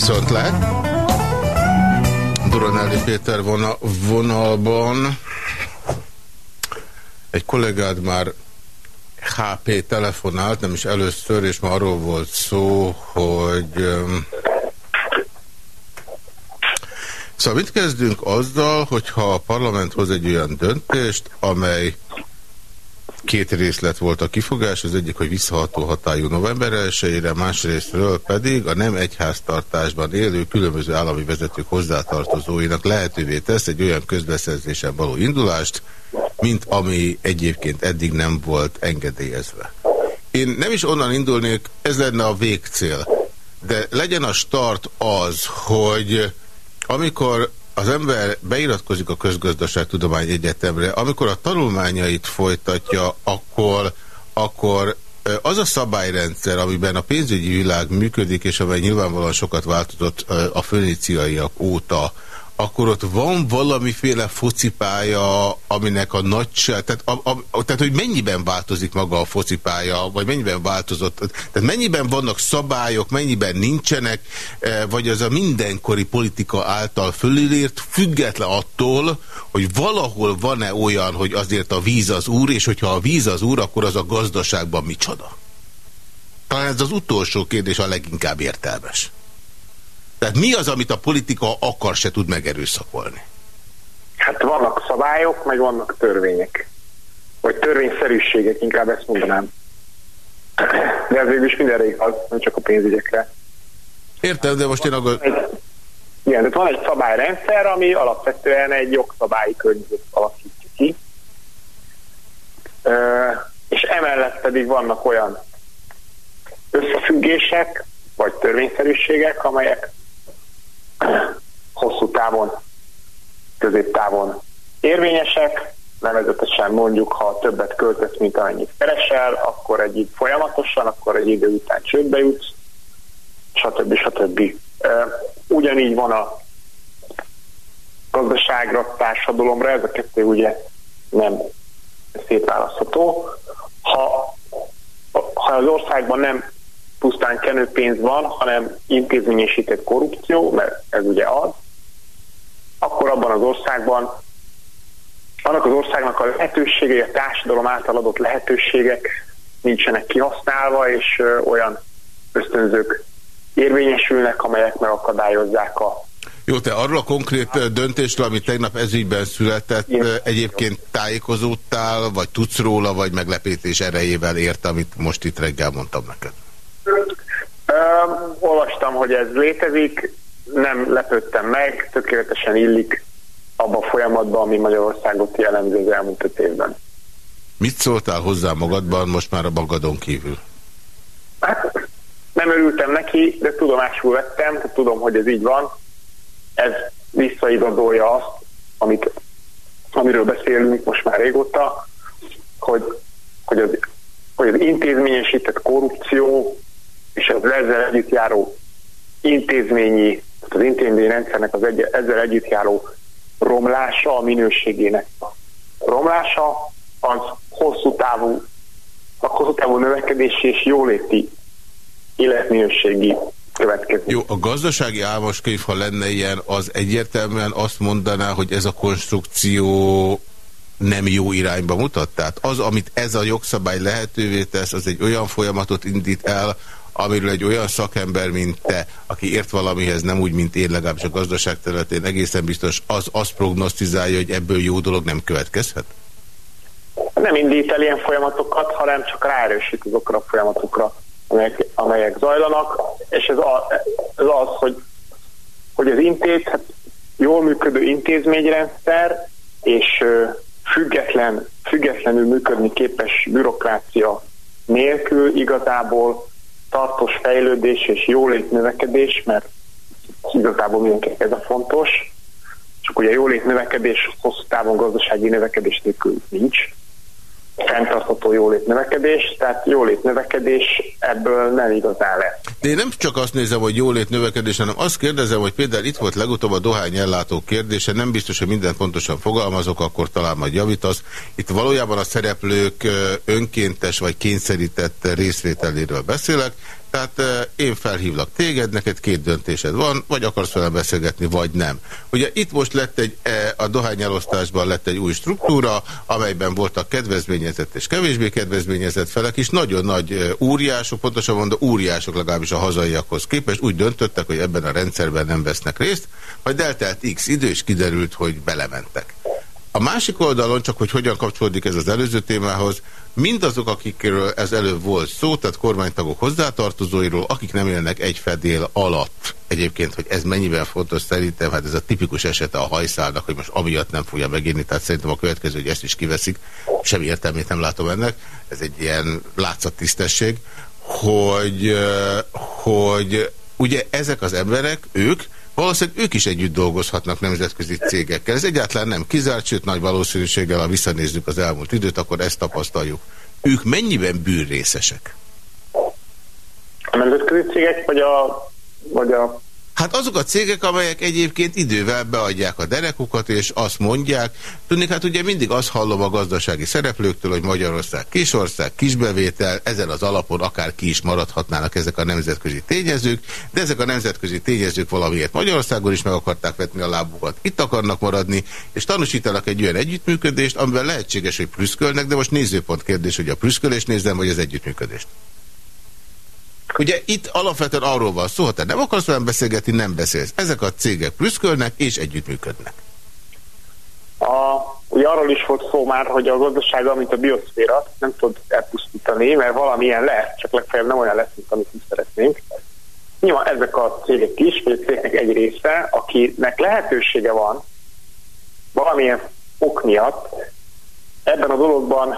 Viszont lehet. Duranelli Péter vona, vonalban. Egy kollégád már HP telefonált, nem is először, és már arról volt szó, hogy... Szóval mit kezdünk azzal, hogyha a parlament hoz egy olyan döntést, amely két részlet volt a kifogás, az egyik, hogy visszaható hatályú november 1-ére, másrésztről pedig a nem egyháztartásban élő különböző állami vezetők hozzátartozóinak lehetővé tesz egy olyan közbeszerzésen való indulást, mint ami egyébként eddig nem volt engedélyezve. Én nem is onnan indulnék, ez lenne a végcél, de legyen a start az, hogy amikor az ember beiratkozik a Közgazdaságtudomány Egyetemre, amikor a tanulmányait folytatja, akkor, akkor az a szabályrendszer, amiben a pénzügyi világ működik, és amely nyilvánvalóan sokat változott a föníciaiak óta, akkor ott van valamiféle focipálya, aminek a nagyság, tehát, a, a, tehát hogy mennyiben változik maga a focipálya, vagy mennyiben változott, tehát mennyiben vannak szabályok, mennyiben nincsenek, e, vagy az a mindenkori politika által fölülírt, független attól, hogy valahol van-e olyan, hogy azért a víz az úr, és hogyha a víz az úr, akkor az a gazdaságban micsoda? Talán ez az utolsó kérdés a leginkább értelmes. Tehát mi az, amit a politika akar, se tud megerőszakolni? Hát vannak szabályok, meg vannak törvények. Vagy törvényszerűségek, inkább ezt mondanám. De ez végül is mindenre igaz, nem csak a pénzügyekre. Értem, de most én akkor... Igen, de van egy szabályrendszer, ami alapvetően egy jogszabályi környezet alakítja ki. És emellett pedig vannak olyan összefüggések, vagy törvényszerűségek, amelyek hosszú távon, középtávon érvényesek, nevezetesen mondjuk, ha többet költesz, mint amennyit keresel, akkor egy folyamatosan, akkor egy idő után csődbe jutsz, stb. stb. Ugyanígy van a gazdaságra, társadalomra, ez a kettő ugye nem szétválasztható. Ha, ha az országban nem pusztán kenőpénz van, hanem intézményesített korrupció, mert ez ugye az, akkor abban az országban annak az országnak a lehetőségei, a társadalom által adott lehetőségek nincsenek kihasználva, és olyan ösztönzők érvényesülnek, amelyek megakadályozzák a jó, te arról a konkrét döntésről, ami tegnap ezügyben született, Igen. egyébként tájékozódtál, vagy tudsz róla, vagy meglepítés erejével ért, amit most itt reggel mondtam neked? Uh, olvastam, hogy ez létezik, nem lepődtem meg, tökéletesen illik abba a folyamatban, ami Magyarországot jellemzi az elmúlt öt évben. Mit szóltál hozzá magadban, most már a magadon kívül? Hát, nem örültem neki, de tudomásul vettem, tehát tudom, hogy ez így van. Ez visszaigazolja azt, amit, amiről beszélünk most már régóta, hogy, hogy, az, hogy az intézményesített korrupció az ezzel együtt járó intézményi, az intézményi rendszernek az egy, ezzel együtt járó romlása, a minőségének romlása, az hosszú távú, a hosszú távú növekedési és jóléti életminőségi következő. Jó, a gazdasági álmoskönyv, ha lenne ilyen, az egyértelműen azt mondaná, hogy ez a konstrukció nem jó irányba mutat? Tehát az, amit ez a jogszabály lehetővé tesz, az egy olyan folyamatot indít el, amiről egy olyan szakember, mint te, aki ért valamihez, nem úgy, mint én, legalábbis a gazdaság területén egészen biztos, az azt prognosztizálja, hogy ebből jó dolog nem következhet? Nem indít el ilyen folyamatokat, hanem csak ráerősít azokra a folyamatokra, amelyek, amelyek zajlanak, és ez, a, ez az, hogy, hogy az intéz, hát jól működő intézményrendszer és független, függetlenül működni képes bürokrácia nélkül igazából tartós fejlődés és jólét növekedés, mert igazából mindenkinek ez a fontos, csak ugye jólét növekedés hosszú távon gazdasági növekedés nélkül nincs, fenntartható jólét növekedés, tehát jólét növekedés ebből nem igazán lesz. De én nem csak azt nézem, hogy jólét növekedés, hanem azt kérdezem, hogy például itt volt legutóbb a dohány ellátó kérdése, nem biztos, hogy mindent pontosan fogalmazok, akkor talán majd javítasz. Itt valójában a szereplők önkéntes vagy kényszerített részvételéről beszélek, tehát én felhívlak téged, neked két döntésed van, vagy akarsz velem beszélgetni, vagy nem. Ugye itt most lett egy, a dohányelosztásban lett egy új struktúra, amelyben voltak kedvezményezett és kevésbé kedvezményezett felek is, nagyon nagy úriások, pontosan mondom, úriások legalábbis a hazaiakhoz képest úgy döntöttek, hogy ebben a rendszerben nem vesznek részt, majd eltelt x idő, és kiderült, hogy belementek. A másik oldalon, csak hogy hogyan kapcsolódik ez az előző témához, mindazok, akikről ez előbb volt szó, tehát kormánytagok hozzátartozóiról, akik nem élnek egy fedél alatt. Egyébként, hogy ez mennyiben fontos szerintem, hát ez a tipikus esete a hajszálnak, hogy most amiatt nem fogja megírni, tehát szerintem a következő, hogy ezt is kiveszik, semmi értelmét nem látom ennek, ez egy ilyen látszattisztesség, hogy, hogy ugye ezek az emberek, ők Valószínűleg ők is együtt dolgozhatnak nemzetközi cégekkel. Ez egyáltalán nem kizárt, sőt nagy valószínűséggel, ha visszanézzük az elmúlt időt, akkor ezt tapasztaljuk. Ők mennyiben bűnrészesek? A nemzetközi cégek, vagy a, vagy a Hát azok a cégek, amelyek egyébként idővel beadják a derekukat, és azt mondják, tudni, hát ugye mindig azt hallom a gazdasági szereplőktől, hogy Magyarország kisország, kisbevétel, ezen az alapon akár ki is maradhatnának ezek a nemzetközi tényezők, de ezek a nemzetközi tényezők valamiért Magyarországon is meg akarták vetni a lábukat, itt akarnak maradni, és tanúsítanak egy olyan együttműködést, amivel lehetséges, hogy prüszkölnek, de most nézőpont kérdés, hogy a prüszkölés nézem, vagy az együttműködést. Ugye itt alapvetően arról van szó, ha te nem akarsz velem beszélgetni, nem beszélsz. Ezek a cégek prüszkölnek és együttműködnek. A, ugye arról is volt szó már, hogy a gazdaság, mint a bioszféra, nem tud elpusztítani, mert valamilyen lesz, csak legfeljebb nem olyan lesz, mint amit mi szeretnénk. Nyilván ezek a cégek is, vagy a cégek egy része, akinek lehetősége van valamilyen ok miatt ebben a dologban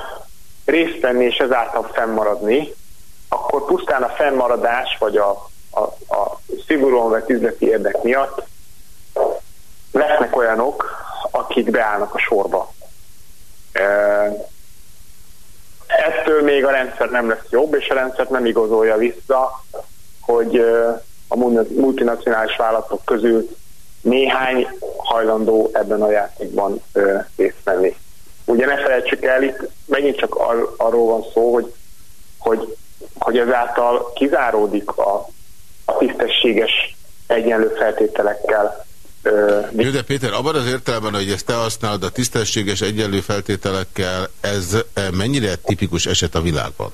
részt venni és ezáltal fennmaradni, akkor pusztán a fennmaradás vagy a, a, a szigorúan vett üzleti érdek miatt lesznek olyanok, akik beállnak a sorba. Ettől még a rendszer nem lesz jobb, és a rendszer nem igazolja vissza, hogy a multinacionális vállalatok közül néhány hajlandó ebben a játékban részt venni. Ugye ne felejtsük el, itt megint csak ar- arról van szó, hogy, hogy hogy ezáltal kizáródik a, a tisztességes egyenlő feltételekkel jó, de Péter, abban az értelemben, hogy ezt te használod a tisztességes egyenlő feltételekkel, ez mennyire tipikus eset a világban?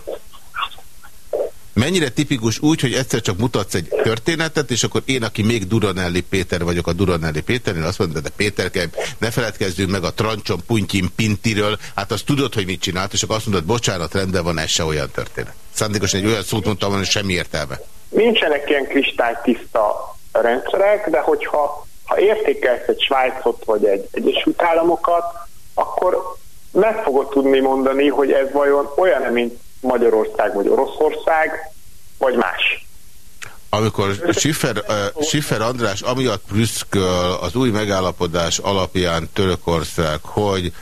Mennyire tipikus úgy, hogy egyszer csak mutatsz egy történetet, és akkor én, aki még Duranelli Péter vagyok, a Duranelli Péter, én azt mondom, de Péter, ne feledkezzünk meg a Trancson Puntyin Pintiről, hát azt tudod, hogy mit csinált, és akkor azt mondod, bocsánat, rendben van, ez se olyan történet. Szándékosan egy olyan szót mondtam, hogy semmi értelme. Nincsenek ilyen kristálytiszta rendszerek, de hogyha ha értékelsz egy Svájcot vagy egy Egyesült Államokat, akkor meg fogod tudni mondani, hogy ez vajon olyan, mint Magyarország vagy Oroszország, vagy más. Amikor Schiffer, uh, Schiffer András amiatt prüszköl az új megállapodás alapján Törökország, hogy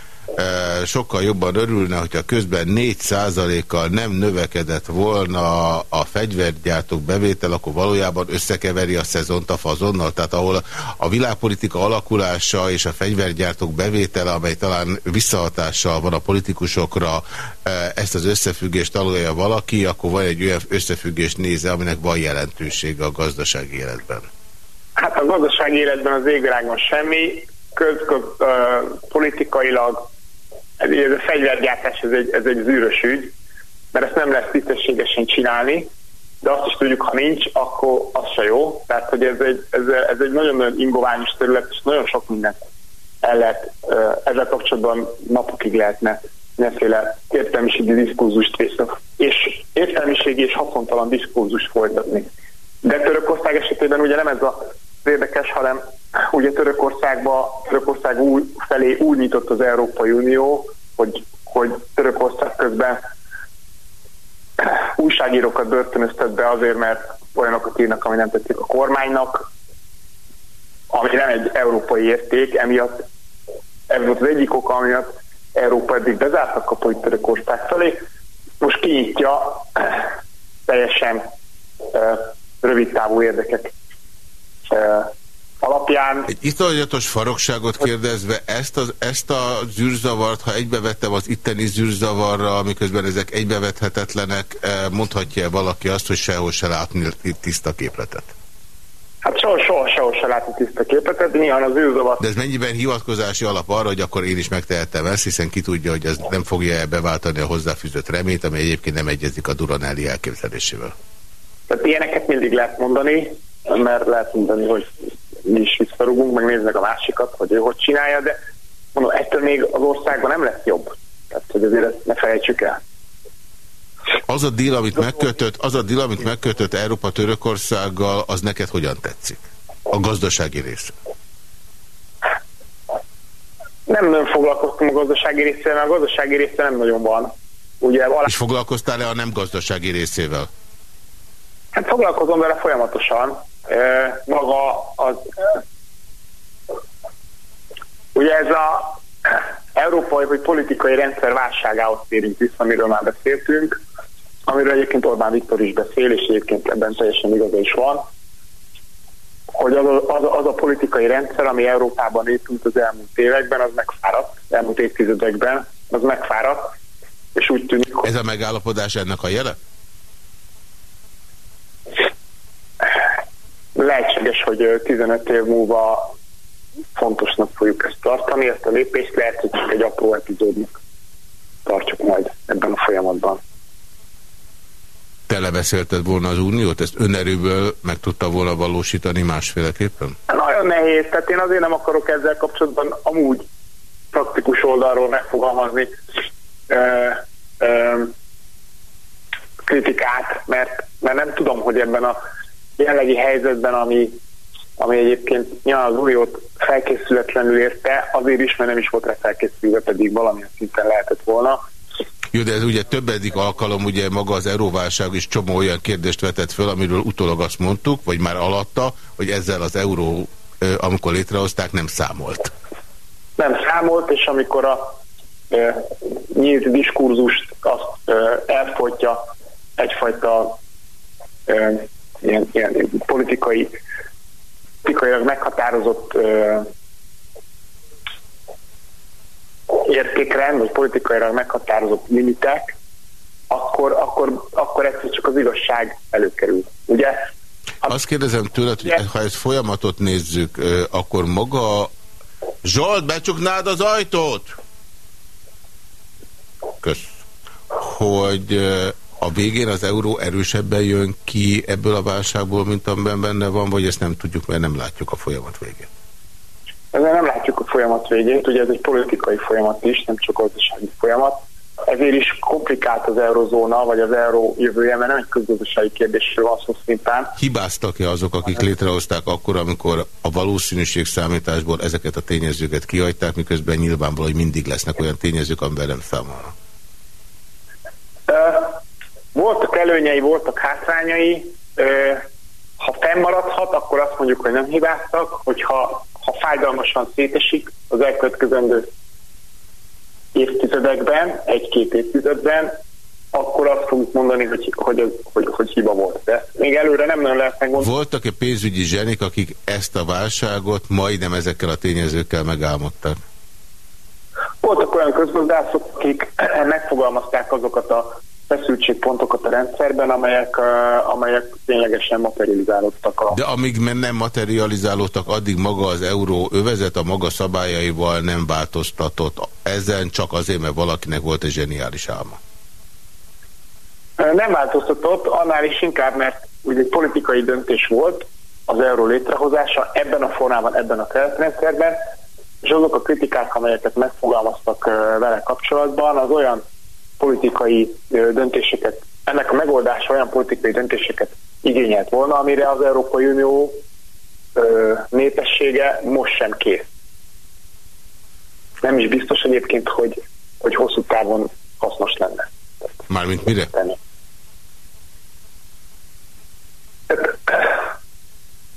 sokkal jobban örülne, hogyha közben 4%-kal nem növekedett volna a fegyvergyártók bevétel, akkor valójában összekeveri a szezont a fazonnal. Tehát ahol a világpolitika alakulása és a fegyvergyártók bevétele, amely talán visszahatással van a politikusokra, ezt az összefüggést találja valaki, akkor van egy olyan összefüggés néze, aminek van jelentősége a gazdasági életben. Hát a gazdasági életben az égvilágon semmi, köz, köz, ez, ez a fegyvergyártás ez egy, ez egy zűrös ügy, mert ezt nem lesz tisztességesen csinálni, de azt is tudjuk, ha nincs, akkor az se jó. Tehát, hogy ez egy, ez, ez egy nagyon-nagyon ingoványos terület, és nagyon sok mindent el lehet, ezzel kapcsolatban napokig lehetne mindenféle értelmiségi diszkózust és értelmiségi és haszontalan diszkózust folytatni. De Törökország esetében ugye nem ez a érdekes, hanem ugye Törökországba, Törökország új, felé úgy nyitott az Európai Unió, hogy, hogy Törökország közben újságírókat börtönöztet be azért, mert olyanokat írnak, ami nem tetszik a kormánynak, ami nem egy európai érték, emiatt ez volt az egyik oka, amiatt Európa eddig bezártak kapuit Törökország felé. Most kinyitja teljesen rövid távú érdekek alapján. Egy iszonyatos farokságot kérdezve, ezt, az, ezt a zűrzavart, ha egybevettem az itteni zűrzavarra, miközben ezek egybevethetetlenek, mondhatja -e valaki azt, hogy sehol se látni tiszta képletet? Hát soha, soha, soha se látni tiszta képletet, de nyilván az űrzavar... De ez mennyiben hivatkozási alap arra, hogy akkor én is megtehettem ezt, hiszen ki tudja, hogy ez nem fogja -e beváltani a hozzáfűzött remét, ami egyébként nem egyezik a Duranelli elképzelésével. Tehát ilyeneket mindig lehet mondani, mert lehet mondani, hogy mi is visszarugunk, meg néznek a másikat, hogy ő hogy csinálja, de mondom, ettől még az országban nem lesz jobb. Tehát, hogy azért ne felejtsük el. Az a díl, amit megkötött, az a díl, amit megkötött Európa Törökországgal, az neked hogyan tetszik? A gazdasági része. Nem nagyon foglalkoztam a gazdasági részével, mert a gazdasági része nem nagyon van. Ugye, alá... És foglalkoztál-e a nem gazdasági részével? Hát foglalkozom vele folyamatosan. Maga az... Ugye ez a európai vagy politikai rendszer válságához térünk vissza, amiről már beszéltünk amiről egyébként Orbán Viktor is beszél, és egyébként ebben teljesen igaza is van, hogy az a, az, a, az a politikai rendszer, ami Európában épült az elmúlt években, az megfáradt, elmúlt évtizedekben, az megfáradt, és úgy tűnik, hogy... Ez a megállapodás ennek a jele? Lehetséges, hogy 15 év múlva fontosnak fogjuk ezt tartani, ezt a lépést lehet, hogy csak egy apró epizódnak tartjuk majd ebben a folyamatban telebeszélted volna az uniót? Ezt önerőből meg tudta volna valósítani másféleképpen? Nagyon nehéz, tehát én azért nem akarok ezzel kapcsolatban amúgy praktikus oldalról megfogalmazni ö, ö, kritikát, mert, mert nem tudom, hogy ebben a jelenlegi helyzetben, ami, ami egyébként nyilván az uniót felkészületlenül érte, azért is, mert nem is volt rá felkészülve, pedig valamilyen szinten lehetett volna jó, de ez ugye többedik alkalom, ugye maga az euróválság is csomó olyan kérdést vetett föl, amiről utólag azt mondtuk, vagy már alatta, hogy ezzel az euró, amikor létrehozták, nem számolt. Nem számolt, és amikor a e, nyílt diskurzust azt e, elfogyja egyfajta e, ilyen, ilyen politikai politikailag meghatározott e, értékrend, vagy politikailag meghatározott limitek, akkor, akkor, akkor egyszer csak az igazság előkerül. Ugye? Azt kérdezem tőled, hogy ha ezt folyamatot nézzük, akkor maga... Zsolt, becsuknád az ajtót? Kösz. Hogy a végén az euró erősebben jön ki ebből a válságból, mint amiben benne van, vagy ezt nem tudjuk, mert nem látjuk a folyamat végét? Ezzel nem látjuk a folyamat végét, ugye ez egy politikai folyamat is, nem csak gazdasági folyamat. Ezért is komplikált az eurozóna, vagy az euró jövője, mert nem egy közgazdasági kérdésről van szó szintán. Hibáztak-e azok, akik létrehozták akkor, amikor a valószínűség számításból ezeket a tényezőket kihagyták, miközben nyilvánvaló, hogy mindig lesznek olyan tényezők, amivel nem számolnak? Voltak előnyei, voltak hátrányai. Ha fennmaradhat, akkor azt mondjuk, hogy nem hibáztak, hogyha ha fájdalmasan szétesik az elkövetkezendő évtizedekben, egy-két évtizedben, akkor azt fogjuk mondani, hogy, hogy, hogy, hogy hiba volt. De még előre nem nagyon lehet megmondani. Voltak-e pénzügyi zsenik, akik ezt a válságot majdnem ezekkel a tényezőkkel megálmodtak? Voltak olyan közgazdászok, akik megfogalmazták azokat a feszültségpontokat a rendszerben, amelyek, amelyek ténylegesen materializálódtak. A... De amíg nem materializálódtak, addig maga az euró övezet a maga szabályaival nem változtatott. Ezen csak azért, mert valakinek volt egy zseniális álma. Nem változtatott, annál is inkább, mert ugye egy politikai döntés volt az euró létrehozása ebben a formában, ebben a keretrendszerben, és azok a kritikák, amelyeket megfogalmaztak vele kapcsolatban, az olyan politikai döntéseket, ennek a megoldása olyan politikai döntéseket igényelt volna, amire az Európai Unió népessége most sem kész. Nem is biztos egyébként, hogy, hogy hosszú távon hasznos lenne. Mármint mire?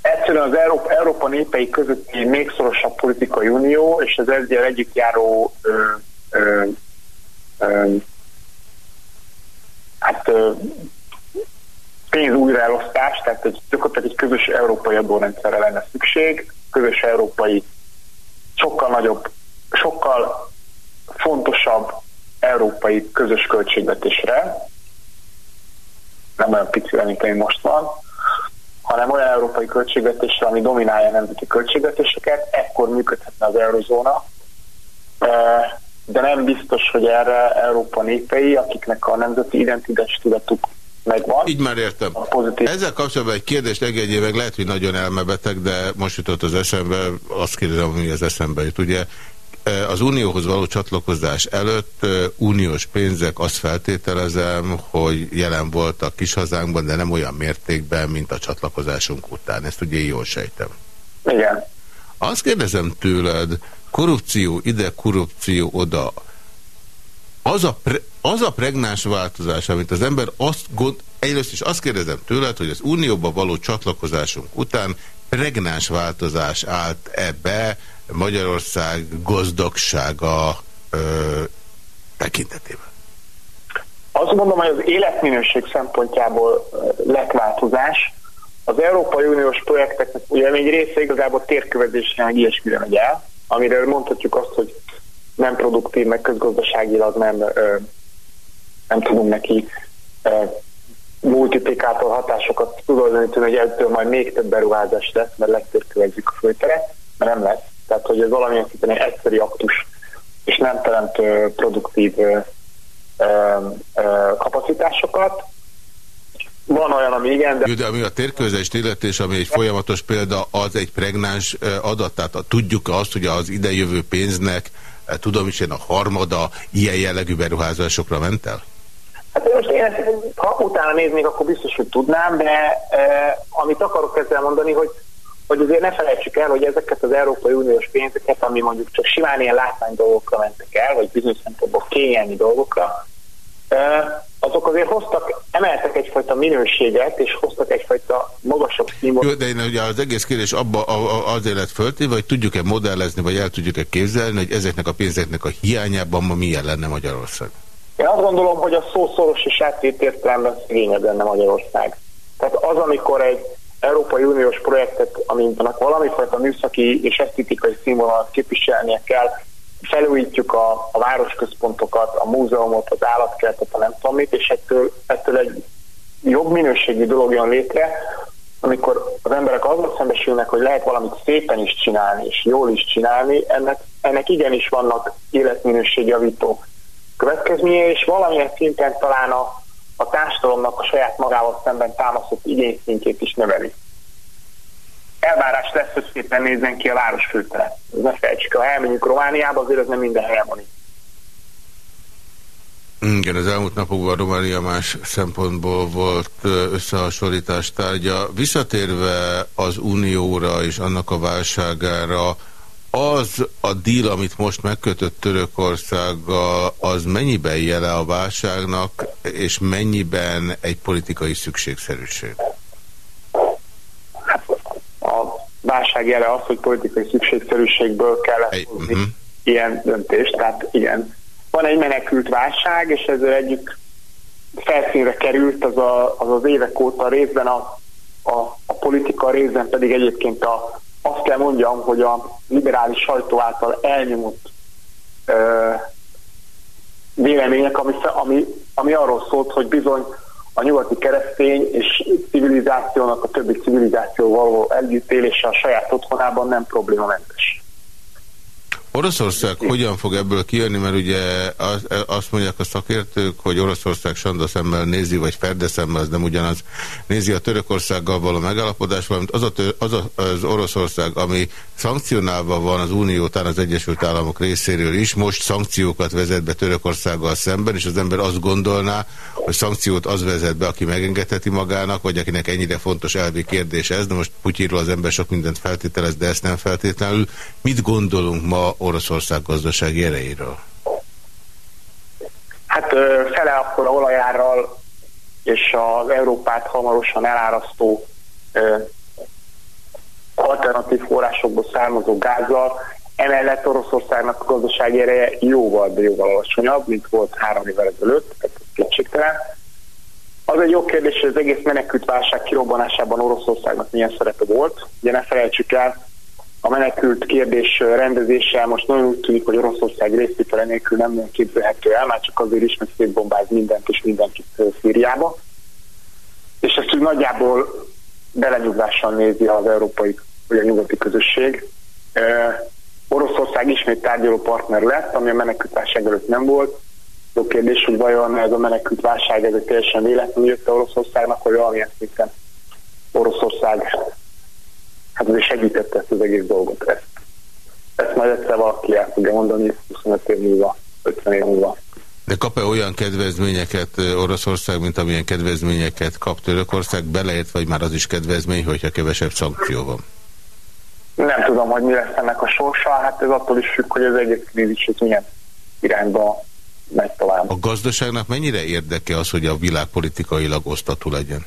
Egyszerűen az Európa, Európa népei közötti még szorosabb politikai unió, és az ezzel együtt járó ö, ö, ö, hát pénz újraelosztás, tehát egy, gyakorlatilag egy közös európai adórendszerre lenne szükség, közös európai, sokkal nagyobb, sokkal fontosabb európai közös költségvetésre, nem olyan picire, mint ami most van, hanem olyan európai költségvetésre, ami dominálja a nemzeti költségvetéseket, ekkor működhetne az eurozóna, de nem biztos, hogy erre Európa népei, akiknek a nemzeti identitás tudatuk megvan. Így már értem. Ezzel kapcsolatban egy kérdést engedjél meg, lehet, hogy nagyon elmebeteg, de most jutott az eszembe, azt kérdezem, ami az eszembe jut. Ugye az unióhoz való csatlakozás előtt uniós pénzek, azt feltételezem, hogy jelen voltak kis hazánkban, de nem olyan mértékben, mint a csatlakozásunk után. Ezt ugye jól sejtem. Igen. Azt kérdezem tőled, korrupció ide, korrupció oda. Az a, pre, az a pregnáns változás, amit az ember azt gond, egyrészt is azt kérdezem tőled, hogy az unióba való csatlakozásunk után pregnáns változás állt ebbe Magyarország gazdagsága ö, tekintetében. Azt mondom, hogy az életminőség szempontjából lett változás. Az Európai Uniós projekteknek ugye egy része igazából térkövezésre, meg ilyesmire megy el, amiről mondhatjuk azt, hogy nem produktív, meg közgazdaságilag nem, ö, nem tudunk neki ö, multiplikátor hatásokat tulajdonítani, hogy ettől majd még több beruházás lesz, mert legtérkövezzük a főteret, mert nem lesz. Tehát, hogy ez valamilyen szinten egy egyszerű aktus, és nem teremt ö, produktív ö, ö, kapacitásokat. Van olyan, ami igen, de... de ami a térközést illetés, ami egy folyamatos példa, az egy pregnáns adat, tehát tudjuk azt, hogy az idejövő pénznek, tudom is én, a harmada ilyen jellegű beruházásokra ment el? Hát most én ezt, ha utána néznék, akkor biztos, hogy tudnám, de eh, amit akarok ezzel mondani, hogy hogy azért ne felejtsük el, hogy ezeket az Európai Uniós pénzeket, ami mondjuk csak simán ilyen látvány dolgokra mentek el, vagy bizonyos szempontból kényelmi dolgokra, azok azért hoztak, emeltek egyfajta minőséget, és hoztak egyfajta magasabb színvonalat. Jó, de én ugye az egész kérdés abba azért lett föltéve, hogy tudjuk-e modellezni, vagy el tudjuk-e képzelni, hogy ezeknek a pénzeknek a hiányában ma milyen lenne Magyarország? Én azt gondolom, hogy a szószoros és átét értelemben szegényebb lenne Magyarország. Tehát az, amikor egy Európai Uniós projektet, aminek valamifajta műszaki és esztetikai színvonalat képviselnie kell, felújítjuk a, a városközpontokat, a múzeumot, az állatkertet, a nem tudom mit, és ettől, ettől egy jobb minőségi dolog jön létre, amikor az emberek azzal szembesülnek, hogy lehet valamit szépen is csinálni, és jól is csinálni, ennek, ennek igenis vannak életminőségjavító következménye, és valamilyen szinten talán a, a társadalomnak a saját magával szemben támasztott igényszintjét is növeli. Elvárás lesz, hogy szépen nézzen ki a város főtere. Ez ne felejtsük, ha elmegyünk Romániába, azért ez nem minden helyen van itt. Igen, az elmúlt napokban Románia más szempontból volt összehasonlítás tárgya. Visszatérve az unióra és annak a válságára, az a díl, amit most megkötött Törökországgal, az mennyiben jele a válságnak, és mennyiben egy politikai szükségszerűség? Hát a válság jele az, hogy politikai szükségszerűségből kell egy, uh -huh. ilyen döntést. Tehát igen, van egy menekült válság, és ezzel együtt felszínre került az az, az évek óta részben a, a, a politika, részben pedig egyébként a azt kell mondjam, hogy a liberális sajtó által elnyomott ö, vélemények, ami, ami, ami arról szólt, hogy bizony a nyugati keresztény és civilizációnak a többi civilizációval való együttélése a saját otthonában nem problémamentes. Oroszország hogyan fog ebből kijönni, mert ugye azt mondják a szakértők, hogy Oroszország Sanda szemmel nézi, vagy Ferde szemmel, az nem ugyanaz, nézi a Törökországgal való megállapodás, valamint az, a, az a, az Oroszország, ami szankcionálva van az Unió után az Egyesült Államok részéről is, most szankciókat vezet be Törökországgal szemben, és az ember azt gondolná, hogy szankciót az vezet be, aki megengedheti magának, vagy akinek ennyire fontos elvi kérdés ez, de most Putyirról az ember sok mindent feltételez, de ezt nem feltétlenül. Mit gondolunk ma Oroszország gazdasági erejéről? Hát fele akkor a olajárral és az Európát hamarosan elárasztó alternatív forrásokból származó gázzal, emellett Oroszországnak a gazdasági ereje jóval, de jóval alacsonyabb, mint volt három évvel ezelőtt, tehát kétségtelen. Az egy jó kérdés, hogy az egész menekült válság kirobbanásában Oroszországnak milyen szerepe volt. Ugye ne felejtsük el, a menekült kérdés rendezéssel most nagyon úgy tűnik, hogy Oroszország részvétele nélkül nem képzelhető el, már csak azért is, mert szétbombáz mindent és mindenkit Szíriába. És ezt úgy nagyjából belenyugvással nézi az európai vagy a nyugati közösség. Oroszország ismét tárgyaló partner lett, ami a menekült válság előtt nem volt. Jó kérdés, hogy vajon ez a menekült válság ez egy teljesen véletlenül jött a Oroszországnak, vagy valamilyen szinten Oroszország hát azért segítette ezt az egész dolgot. Ezt, ezt majd egyszer valaki el fogja mondani 25 év múlva, 50 év múlva. De kap-e olyan kedvezményeket Oroszország, mint amilyen kedvezményeket kap Törökország, beleért, vagy már az is kedvezmény, hogyha kevesebb szankció van? Nem tudom, hogy mi lesz ennek a sorsa, hát ez attól is függ, hogy az egész krízis milyen irányba megy tovább. A gazdaságnak mennyire érdeke az, hogy a világ politikailag osztatú legyen?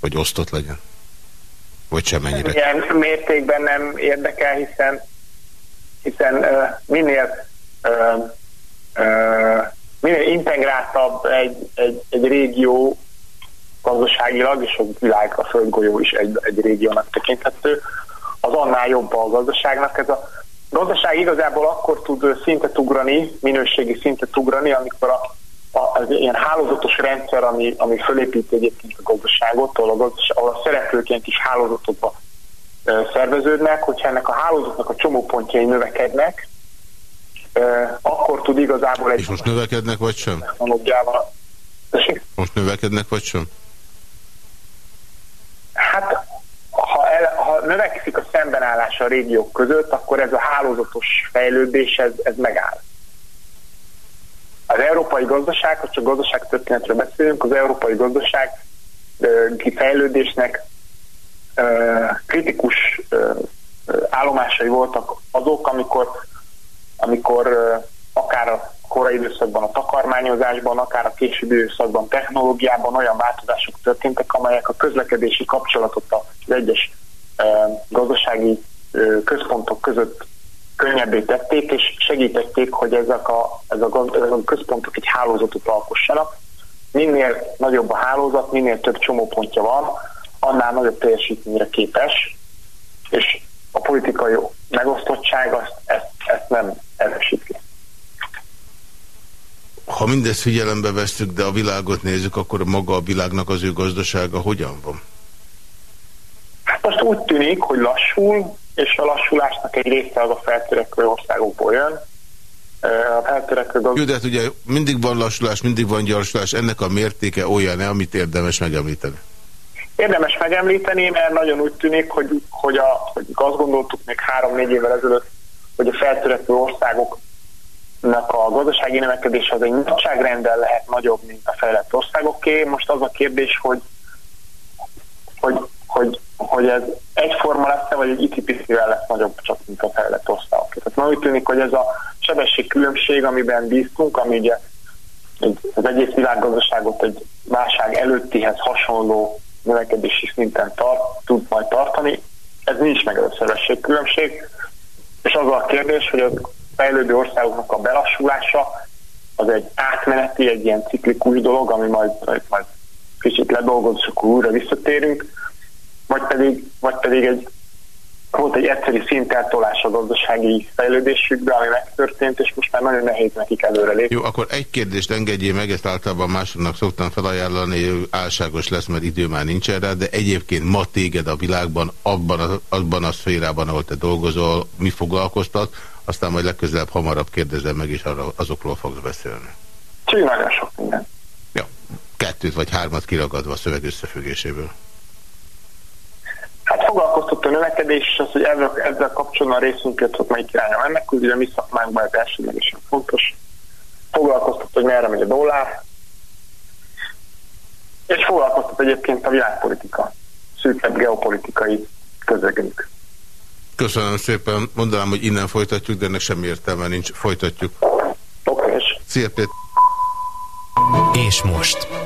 Vagy osztott legyen? Vagy sem mennyire? Ilyen mértékben nem érdekel, hiszen, hiszen uh, minél, uh, uh, minél integráltabb egy, egy, egy régió gazdaságilag, és a világ, a földgolyó is egy, egy régiónak tekinthető, az annál jobb a gazdaságnak. Ez a gazdaság igazából akkor tud szintet ugrani, minőségi szintet ugrani, amikor a, az ilyen hálózatos rendszer, ami, ami fölépíti egyébként a gazdaságot, ahol a, gazdaság, ahol a szereplőként is hálózatokba szerveződnek, hogyha ennek a hálózatnak a csomópontjai növekednek, akkor tud igazából egy... És most növekednek vagy sem? Most növekednek vagy sem? Hát ha, el, ha növekszik a szembenállás a régiók között, akkor ez a hálózatos fejlődés, ez, ez megáll. Az európai gazdaság, ha csak gazdaság történetről beszélünk, az európai gazdaság kifejlődésnek kritikus állomásai voltak azok, amikor, amikor akár a korai időszakban a takarmányozásban, akár a későbbi időszakban technológiában olyan változások történtek, amelyek a közlekedési kapcsolatot az egyes gazdasági központok között könnyebbé tették, és segítették, hogy ezek a, ezek a, ezek a központok egy hálózatot alkossanak. Minél nagyobb a hálózat, minél több csomópontja van, annál nagyobb teljesítményre képes, és a politikai megosztottság azt, ezt, ezt nem erősíti. Ha mindezt figyelembe vesztük, de a világot nézzük, akkor maga a világnak az ő gazdasága hogyan van? Hát most úgy tűnik, hogy lassul, és a lassulásnak egy része az a feltörekvő országokból jön. A feltörekvő Jó, de hát ugye mindig van lassulás, mindig van gyorsulás, ennek a mértéke olyan -e, amit érdemes megemlíteni? Érdemes megemlíteni, mert nagyon úgy tűnik, hogy, hogy, a, hogy azt gondoltuk még három-négy évvel ezelőtt, hogy a feltörekvő országoknak a gazdasági növekedés az egy nagyságrendel lehet nagyobb, mint a fejlett országoké. Most az a kérdés, hogy, hogy, hogy hogy ez egyforma lesz-e, vagy egy icipicivel lesz nagyobb csak, mint a fejlett országok. Tehát ma úgy tűnik, hogy ez a sebesség különbség, amiben bíztunk, ami ugye az egész világgazdaságot egy válság előttihez hasonló növekedési szinten tart, tud majd tartani, ez nincs meg ez a sebesség különbség, és az a kérdés, hogy a fejlődő országoknak a belassulása az egy átmeneti, egy ilyen ciklikus dolog, ami majd, majd kicsit ledolgoz, és akkor újra visszatérünk, vagy pedig, vagy pedig egy volt egy egyszerű szinteltolás a gazdasági fejlődésükbe, ami megtörtént, és most már nagyon nehéz nekik előrelépni. Jó, akkor egy kérdést engedjél meg, ezt általában másoknak szoktam felajánlani, álságos lesz, mert idő már nincs erre, de egyébként ma téged a világban, abban a, abban a szférában, ahol te dolgozol, mi foglalkoztat, aztán majd legközelebb hamarabb kérdezem meg, és arra, azokról fogsz beszélni. Nagyon sok minden. Ja, kettőt vagy hármat kiragadva a szöveg összefüggéséből. Hát foglalkoztott a növekedés, és az, hogy ezzel, ezzel kapcsolatban a részünket, hogy melyik irányra mennek, ugye a mi szakmánkban ez elsődlegesen fontos. Foglalkoztat, hogy merre megy a dollár, és foglalkoztat egyébként a világpolitika, szűkebb geopolitikai közegünk. Köszönöm szépen. Mondanám, hogy innen folytatjuk, de ennek semmi értelme nincs. Folytatjuk. Oké, és Szia, Péter. És most.